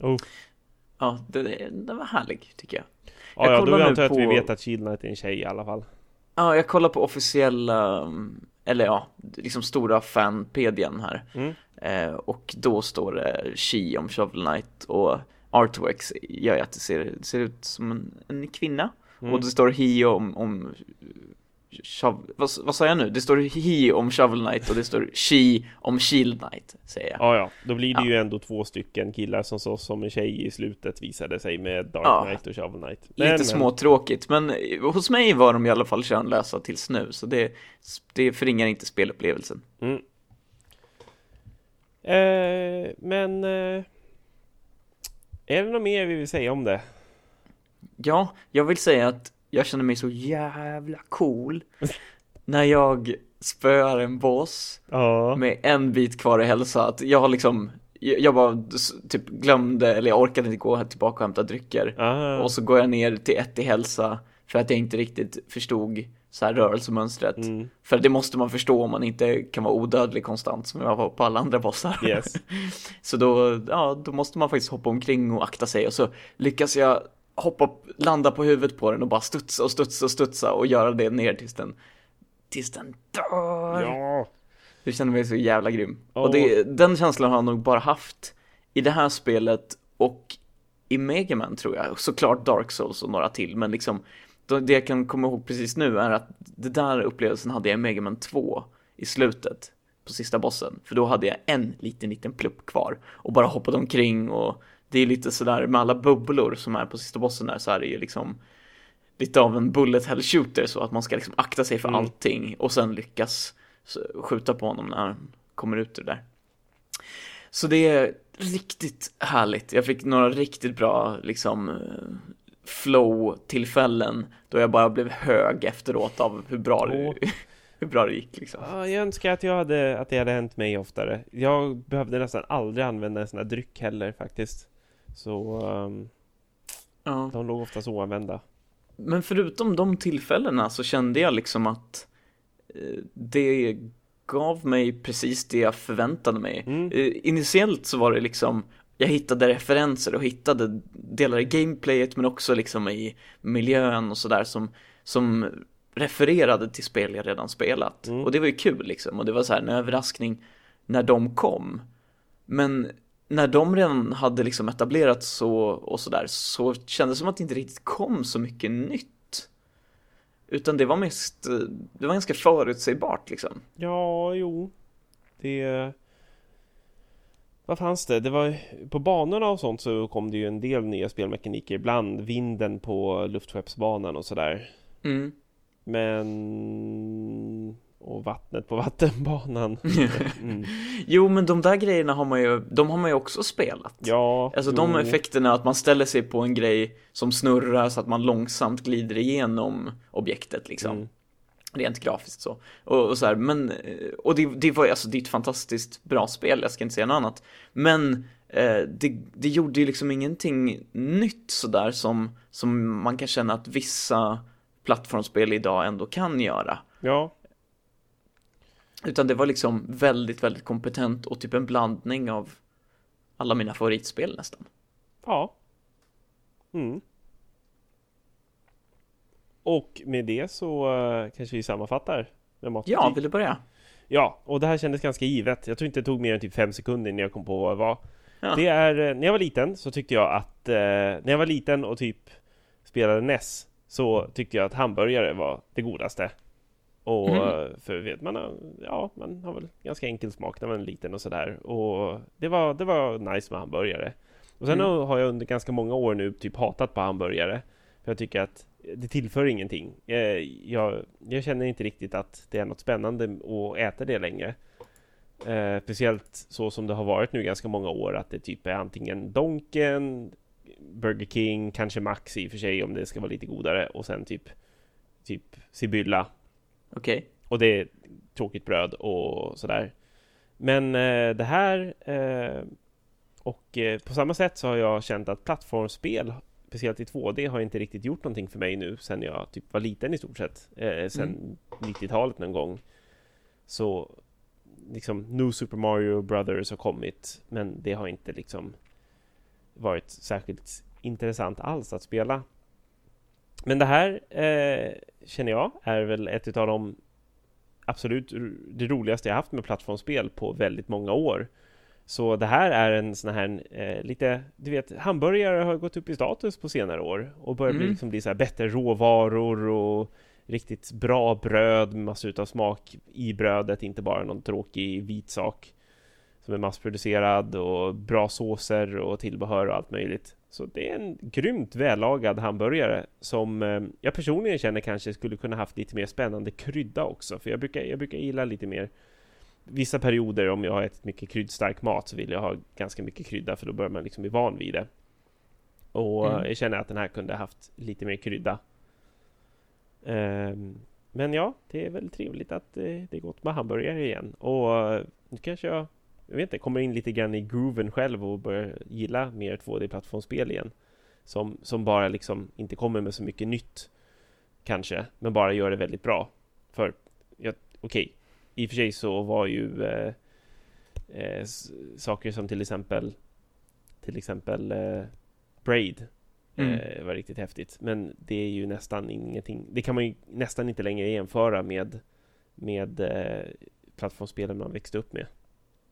Oh. Ja, det, det var härlig tycker jag. Ja, Jag ja, då antar jag att vi på- vet att Shield Knight är en tjej i alla fall. Ja, jag kollar på officiella, mm, eller ja, liksom stora fanpedian här. Mm. Eh, och då står det She om Shovel Knight och Artworks gör ju att det ser, det ser ut som en, en kvinna. Mm. Och det står He om, om Shovel, vad, vad sa jag nu? Det står He om Shovel Knight och det står She om Shield Knight, säger jag. Ja, ja, då blir det Ja. ju ändå två stycken killar som såg som en tjej i slutet visade sig med Dark Ja. Knight och Shovel Knight. Lite småtråkigt, men hos mig var de i alla fall könlösa tills nu, så det, det förringar inte spelupplevelsen. Mm. Eh, men... Eh, är det något mer vi vill säga om det? Ja, jag vill säga att jag känner mig så jävla cool när jag spöar en boss Ja. med en bit kvar i hälsa. Att jag har liksom, jag bara typ glömde, eller jag orkade inte gå tillbaka och hämta drycker. Aha. Och så går jag ner till ett i hälsa för att jag inte riktigt förstod så här rörelsemönstret. Mm. För det måste man förstå om man inte kan vara odödlig konstant som jag var på alla andra bossar. Yes. Så då, ja, då måste man faktiskt hoppa omkring och akta sig och så lyckas jag hoppa, landa på huvudet på den och bara studsa och studsa och studsa och göra det ner tills den, tills den dör. Ja. Det känner mig så jävla grym. Åh. Och det, den känslan har jag nog bara haft i det här spelet och i Mega Man tror jag. Såklart Dark Souls och några till, men liksom det jag kan komma ihåg precis nu är att det där upplevelsen hade jag i Mega Man 2 i slutet på sista bossen. För då hade jag en liten, liten plupp kvar och bara hoppade omkring och det är lite sådär med alla bubblor som är på sista bossen där så är det ju liksom lite av en bullet hell shooter så att man ska liksom akta sig för Mm. allting och sen lyckas skjuta på honom när han kommer ut ur det där. Så det är riktigt härligt. Jag fick några riktigt bra liksom flow-tillfällen då jag bara blev hög efteråt av hur bra det, hur bra det gick liksom. Ja, jag önskar att jag hade, att det hade hänt mig oftare. Jag behövde nästan aldrig använda en sån här dryck heller faktiskt. Så um, Ja. de låg oftast oanvända. Men förutom de tillfällena så kände jag liksom att eh, det gav mig precis det jag förväntade mig. Mm. Eh, Initiellt så var det liksom, jag hittade referenser och hittade delar i gameplayet men också liksom i miljön och sådär som, som refererade till spel jag redan spelat. Mm. Och det var ju kul liksom och det var så här en överraskning när de kom. Men när de redan hade liksom etablerats så och sådär så kändes det som att det inte riktigt kom så mycket nytt. Utan det var mest, det var ganska förutsägbart liksom. Ja, jo. Det... Vad fanns det? Det var på banorna och sånt så kom det ju en del nya spelmekaniker. Ibland vinden på luftskeppsbanan och sådär. Mm. Men... Och vattnet på vattenbanan. Mm. Jo, men de där grejerna har man ju, de har man ju också spelat. Ja, Alltså de jo. effekterna att man ställer sig på en grej som snurrar så att man långsamt glider igenom objektet liksom. Mm. Rent grafiskt så. Och, och så här, men, eh, och det, det var ju, alltså det är ett fantastiskt bra spel, jag ska inte säga något annat. Men eh, det, det gjorde ju liksom ingenting nytt sådär som, som man kan känna att vissa plattformsspel idag ändå kan göra. Ja, Utan det var liksom väldigt, väldigt kompetent och typ en blandning av alla mina favoritspel nästan. ja. Mm. Och med det så eh, kanske vi sammanfattar. Ja, vill du börja? Ja, och det här kändes ganska givet. Jag tror inte det tog mer än typ fem sekunder innan jag kom på vad det var. Ja. Det är, eh, när jag var liten så tyckte jag att, eh, när jag var liten och typ spelade NES så tyckte jag att hamburgare var det godaste. Och eh, för vet man, har- ja, man har väl ganska enkel smak när man är liten och sådär. Och det var, det var nice med hamburgare. Och sen Mm. har jag under ganska många år nu typ hatat på hamburgare. För jag tycker att det tillför ingenting. Eh, Jag, jag känner inte riktigt att det är något spännande att äta det längre. Eh, speciellt så som det har varit nu ganska många år att det typ är antingen Donken, Burger King, kanske Max i och för sig om det ska vara lite godare och sen typ typ Sibylla Okej. och det är tråkigt bröd och sådär. Men eh, det här eh, och eh, på samma sätt så har jag känt att plattformsspel speciellt i 2D har inte riktigt gjort någonting för mig nu sen jag typ var liten i stort sett. Eh, sen 90-talet någon gång. Så liksom New Super Mario Brothers har kommit men det har inte liksom varit särskilt intressant alls att spela. Men det här eh, känner jag är väl ett av de absolut det roligaste jag haft med plattformsspel på väldigt många år. Så det här är en sån här eh, lite, du vet, hamburgare har gått upp i status på senare år och börjar bli, Mm. liksom bli så här bättre råvaror och riktigt bra bröd med massor av smak i brödet, inte bara någon tråkig vit sak som är massproducerad och bra såser och tillbehör och allt möjligt. Så det är en grymt vällagad hamburgare som eh, jag personligen känner kanske skulle kunna haft lite mer spännande krydda också, för jag brukar, jag brukar gilla lite mer Vissa perioder om jag har ätit mycket kryddstark mat så vill jag ha ganska mycket krydda för då börjar man liksom bli van vid det. Och Mm. jag känner att den här kunde haft lite mer krydda. Ehm, men ja, det är väl trevligt att eh, det är gott med hamburgare igen. Och eh, nu kanske jag, jag vet inte, kommer in lite grann i grooven själv och börjar gilla mer 2D-plattformsspel igen. Som, som bara liksom inte kommer med så mycket nytt kanske, men bara gör det väldigt bra. För, ja, okej, i och för sig så var ju eh, eh, saker som till exempel till exempel eh, Braid Mm. eh, var riktigt häftigt. Men det är ju nästan ingenting. Det kan man ju nästan inte längre jämföra med med eh, plattformsspelen man växte upp med.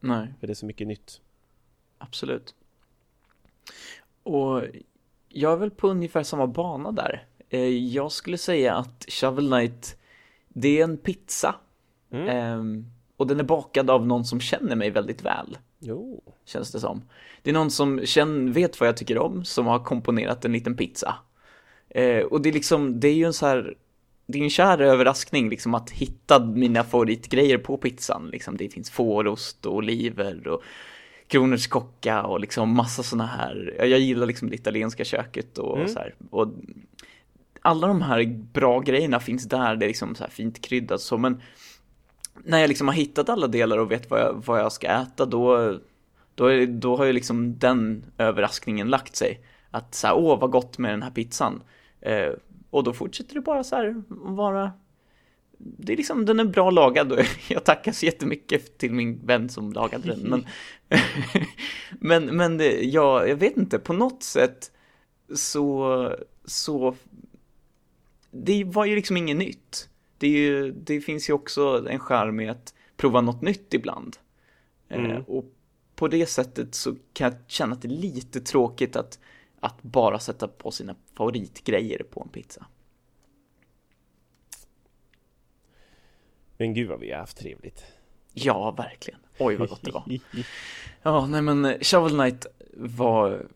Nej, För det är så mycket nytt. absolut. Och jag är väl på ungefär samma bana där. Eh, Jag skulle säga att Shovel Knight, det är en pizza. Mm. Ehm, och den är bakad av någon som känner mig väldigt väl, Jo. känns det som. Det är någon som känner, vet vad jag tycker om, som har komponerat en liten pizza. Eh, och det är liksom, det är ju en så här, det är en kär överraskning liksom att hitta mina favoritgrejer på pizzan. Liksom, det finns fårost och oliver och kronärtskocka och liksom massa sådana här, jag gillar liksom det italienska köket och Mm. så här. Och alla de här bra grejerna finns där, det är liksom så här fint kryddat så, men när jag liksom har hittat alla delar och vet vad jag, vad jag ska äta, då, då, är, då har ju liksom den överraskningen lagt sig. Att så här, åh vad gott med den här pizzan. Eh, och då fortsätter det bara så här vara det är liksom, den är bra lagad och jag tackar så jättemycket till min vän som lagade den. Men, men, men det, ja, jag vet inte, på något sätt så, så, det var ju liksom inget nytt. Det, ju, det finns ju också en charm i att prova något nytt ibland. Eh, Mm. och på det sättet så kan jag känna att det är lite tråkigt att, att bara sätta på sina favoritgrejer på en pizza. Men gud vad vi har haft trevligt. Ja, verkligen. Oj, vad gott det var. Ja, nej men eh, Shovel Knight var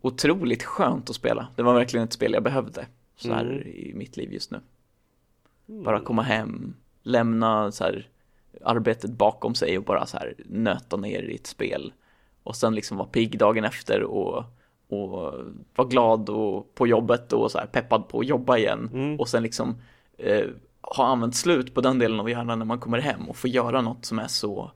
otroligt skönt att spela. Det var verkligen ett spel jag behövde så här Mm. i mitt liv just nu. Bara komma hem, lämna så här arbetet bakom sig och bara så här nöta ner i ett spel. Och sen liksom vara pigg dagen efter och, och vara glad och på jobbet och så här peppad på att jobba igen. Mm. Och sen liksom eh, ha använt slut på den delen av hjärnan när man kommer hem och få göra något som är så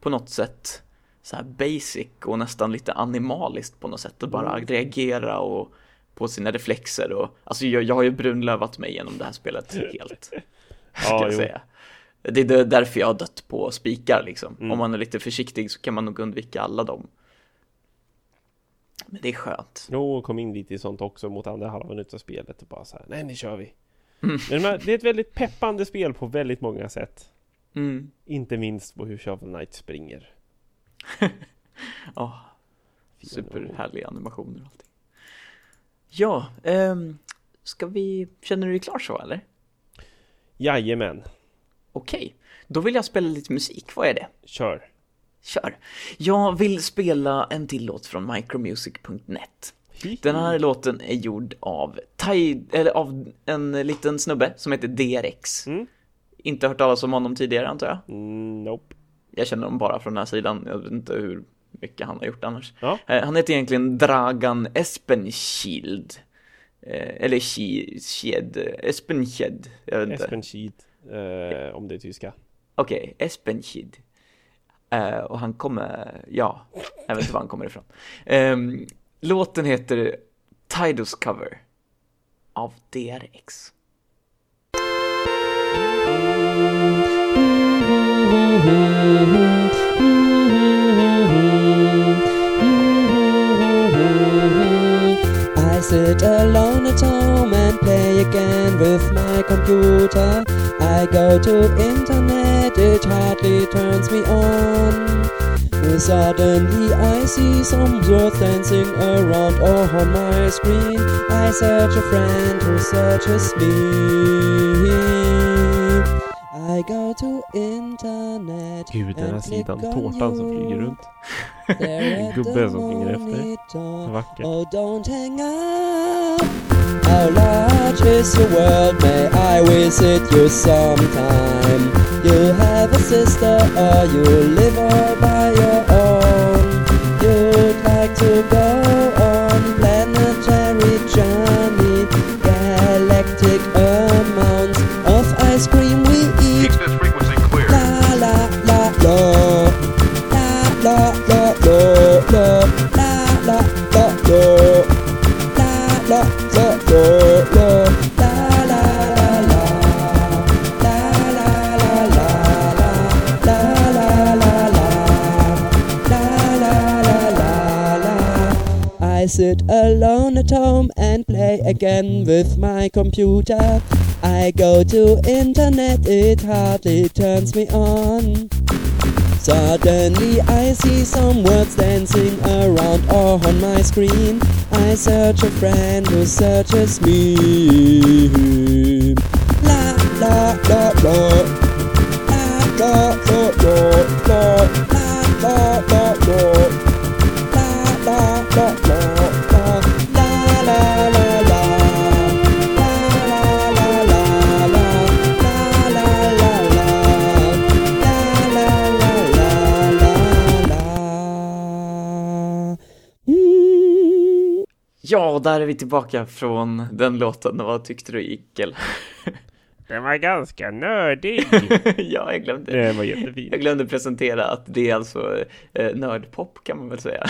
på något sätt så här basic och nästan lite animaliskt på något sätt och bara reagera och på sina reflexer och alltså jag, jag har ju brunlövat mig genom det här spelet helt. Ja, jag säga. Det är därför jag har dött på spikar liksom. Mm. Om man är lite försiktig så kan man nog undvika alla dem. Men det är skönt. Jo, kom in lite i sånt också mot andra halvan utav spelet och bara så här, nej nu kör vi. Mm. Men de här- det är ett väldigt peppande spel på väldigt många sätt. Mm. Inte minst på hur Shovel Knight springer. Ja, Fin superhärliga animationer och allting. Ja, ehm, ska vi, känner du dig klar så eller? Jajamän, Okej, då vill jag spela lite musik, vad är det? kör. Kör! Jag vill spela en till låt från micromusic.net. Den här låten är gjord av, Ty, eller av en liten snubbe som heter DRX. Mm. Inte hört talas om honom tidigare antar jag. Mm, nope. Jag känner honom bara från den här sidan, jag vet inte hur mycket han har gjort annars. Ja. Eh, Han heter egentligen Dragan Espenschild. Eh, Eller Sked, Espenshed, jag vet inte. Espen Sheed, eh, om det är tyska. Okej, Espenshid. Eh, och han kommer, ja, jag vet inte var han kommer ifrån. Ehm, låten heter Tidus Cover av DRX. I sit alone at home and play again with my computer. I go to internet, it hardly turns me on. Suddenly I see some words dancing around on my screen. I search a friend who searches me. I go to internet Gud, den här sidan, tårtan som flyger runt. There En at gubbe som springer efter. Vackert. Oh, don't hang up. How large is your world? May I visit you sometime? You have a sister, or you live all by your own. You'd like to go sit alone at home and play again with my computer. I go to internet, it hardly turns me on. Suddenly I see some words dancing around or on my screen. I search a friend who searches me. La la la la. La la la la la. La la la la. La la la. Ja, där är vi tillbaka från den låten. Vad tyckte du Ickel? Den var ganska nördig. ja, jag glömde. Den var jättefin. Jag glömde presentera att det är alltså eh, nördpop kan man väl säga.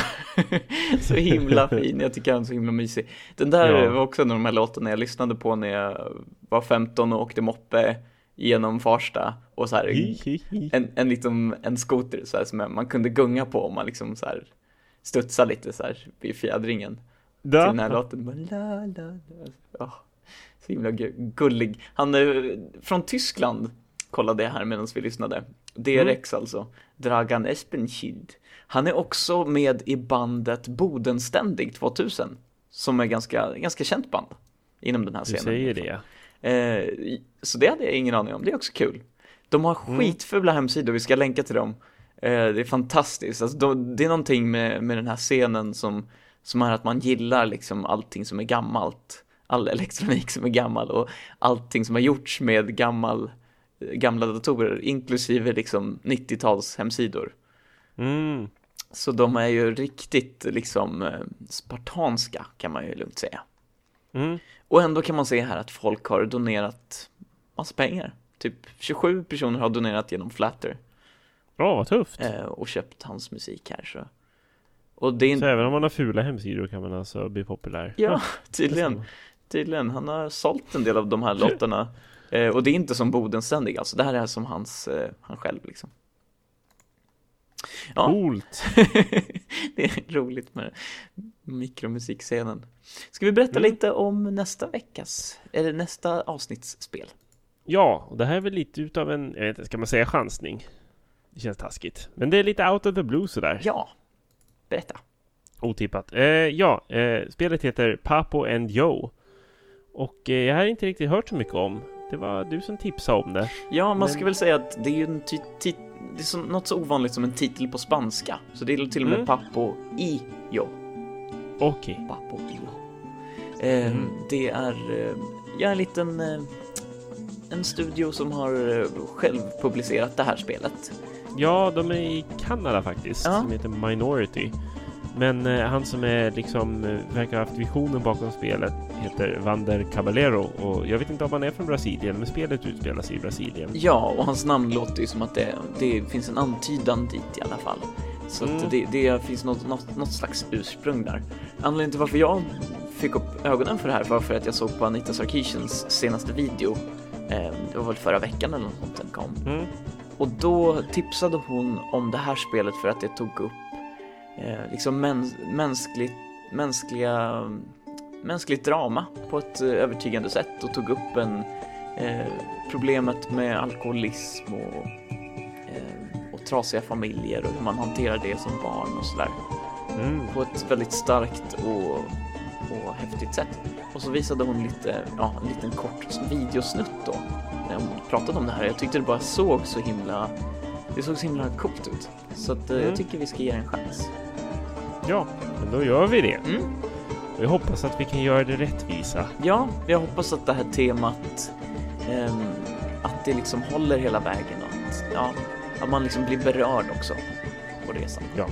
så himla fin, jag tycker han är så himla mysig. Den där Ja. var också en av de här låtarna jag lyssnade på när jag var 15 och åkte moppe genom Farsta och så här en, en liksom en skoter så här, som man kunde gunga på om man liksom så här studsa lite så här vid fjädringen till den här låten. Bara, la, la, la. Åh, så himla gu- gullig. Han är från Tyskland, kollade jag här medan vi lyssnade. DRX alltså, Dragan Espenskild. Han är också med i bandet Bodenständig 2000, som är ganska, ganska känt band inom den här Du scenen. säger det. Eh, så det hade jag ingen aning om, det är också kul. De har skitfula hemsidor, vi ska länka till dem. Eh, det är fantastiskt, alltså, de, det är någonting med, med den här scenen som, som är att man gillar liksom allting som är gammalt. All elektronik som är gammal och allting som har gjorts med gammal, gamla datorer, inklusive liksom 90-tals hemsidor. Mm. Så de är ju riktigt liksom eh, spartanska kan man ju lugnt säga. Mm. Och ändå kan man se här att folk har donerat massa pengar. Typ 27 personer har donerat genom Flatter Bra, vad tufft. eh, och köpt hans musik här så. Och det är Så även om man har fula hemsidor kan man alltså bli populär? ja tydligen, tydligen, han har sålt en del av de här lotterna. Eh, och det är inte som Bodenständig alltså, det här är som hans, eh, han själv liksom. Ja, Coolt! det är roligt med mikromusikscenen. Ska vi berätta Mm. lite om nästa veckas, eller nästa avsnittsspel? Ja, och det här är väl lite utav en, jag vet inte, ska man säga chansning? Det känns taskigt. Men det är lite out of the blue sådär. Ja, berätta. Otippat. Eh, ja, eh, spelet heter Papo and Joe. Och eh, jag har inte riktigt hört så mycket om. Det var du som tipsade om det. Ja, man Men- ska väl säga att det är ju en ti- ti- det är så, något så ovanligt som en titel på spanska. Så det är till och med Mm. Papo i Jo. Okej. Papo i Jo. Eh, Mm. Det är eh, ja, en liten eh, en studio som har eh, själv publicerat det här spelet. Ja, de är i Kanada faktiskt. Ja. Som heter Minority. Men eh, han som är liksom eh, verkar ha haft visionen bakom spelet heter Vander Caballero och jag vet inte om han är från Brasilien men spelet utspelar sig i Brasilien. Ja, och hans namn låter ju som att det, det finns en antydan dit i alla fall. Så Mm. att det, det finns något, något, något slags ursprung där. Anledningen till varför jag fick upp ögonen för det här var för att jag såg på Anita Sarkeesians senaste video. Eh, det var väl förra veckan eller något sånt den kom. Mm. Och då tipsade hon om det här spelet för att det tog upp eh, liksom mäns mänskligt, mänskliga, mänskligt drama på ett eh, övertygande sätt och tog upp en, eh, problemet med alkoholism och, eh, och trasiga familjer och hur man hanterar det som barn och sådär Mm. på ett väldigt starkt och, och häftigt sätt. Och så visade hon lite, ja, en liten kort videosnutt då när hon pratade om det här. Jag tyckte det bara såg så himla, det såg så himla coolt ut. Så att, eh, Mm. jag tycker vi ska ge det en chans. Ja, men då gör vi det. Mm. Och jag hoppas att vi kan göra det rättvisa. Ja, jag hoppas att det här temat, ehm, att det liksom håller hela vägen och att, ja, att man liksom blir berörd också på resan. Ja.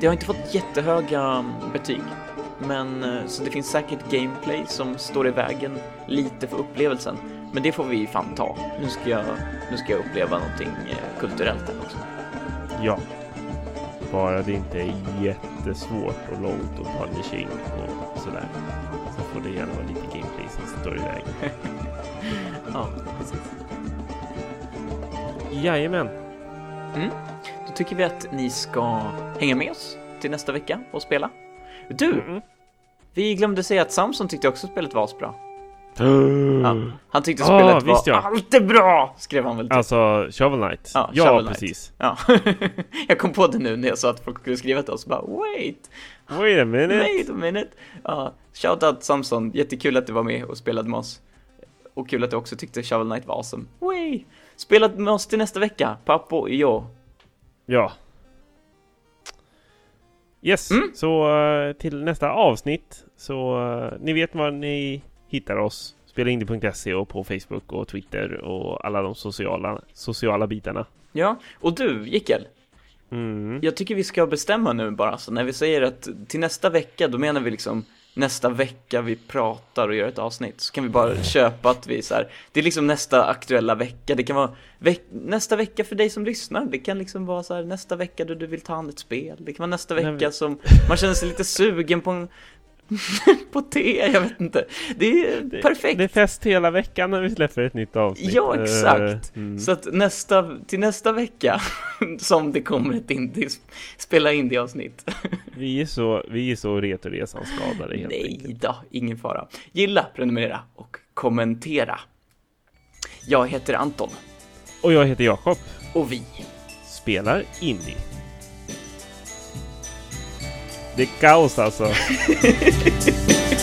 Det har inte fått jättehöga betyg, men eh, så det finns säkert gameplay som står i vägen lite för upplevelsen. Men det får vi fan ta. Nu ska jag, nu ska jag uppleva någonting eh, kulturellt här också. Ja. Bara det inte är jättesvårt och långt och punishing och sådär. Så får det gärna vara lite gameplay som står i vägen. Ja, precis. Jajamän. Då tycker vi att ni ska hänga med oss till nästa vecka och spela. Du, Mm. vi glömde säga att Samson tyckte också spelet var asbra. Mm. Ja, han tyckte Ah, spelet visst var ja. alltid bra, skrev han väl typ. Alltså, Shovel Knight. Ja, Ja, Shovel Knight. precis. Ja. jag kom på det nu när jag sa att folk skulle skriva till oss, bara wait, Wait a minute. wait a minute. Ja, shoutout Samson, jättekul att du var med och spelade med oss. Och kul att du också tyckte Shovel Knight var awesome. Way. Spelat med oss till nästa vecka, Pappo och jag. Ja. Yes, Mm. så eh, till nästa avsnitt så eh, ni vet var ni hittar oss. Spelaindie.se och på Facebook och Twitter och alla de sociala, sociala bitarna. Ja, och du, Jickel. Mm. Jag tycker vi ska bestämma nu bara, så när vi säger att till nästa vecka, då menar vi liksom nästa vecka vi pratar och gör ett avsnitt. Så kan vi bara köpa att vi så här, det är liksom nästa aktuella vecka. Det kan vara veck, nästa vecka för dig som lyssnar. Det kan liksom vara så här nästa vecka då du vill ta an ett spel. Det kan vara nästa vecka som man känner sig lite sugen på en på te, jag vet inte. Det är perfekt. Det är fest hela veckan när vi släpper ett nytt avsnitt. Ja, exakt. Eh, mm. Så att nästa, till nästa vecka, som det kommer ett indie, spela indie-avsnitt. Vi är så, vi är så Retoresan skadade helt Nej enkelt. då, ingen fara. Gilla, prenumerera och kommentera. Jag heter Anton Och jag heter Jakob. och vi Spelar indie. Det är kaos alltså.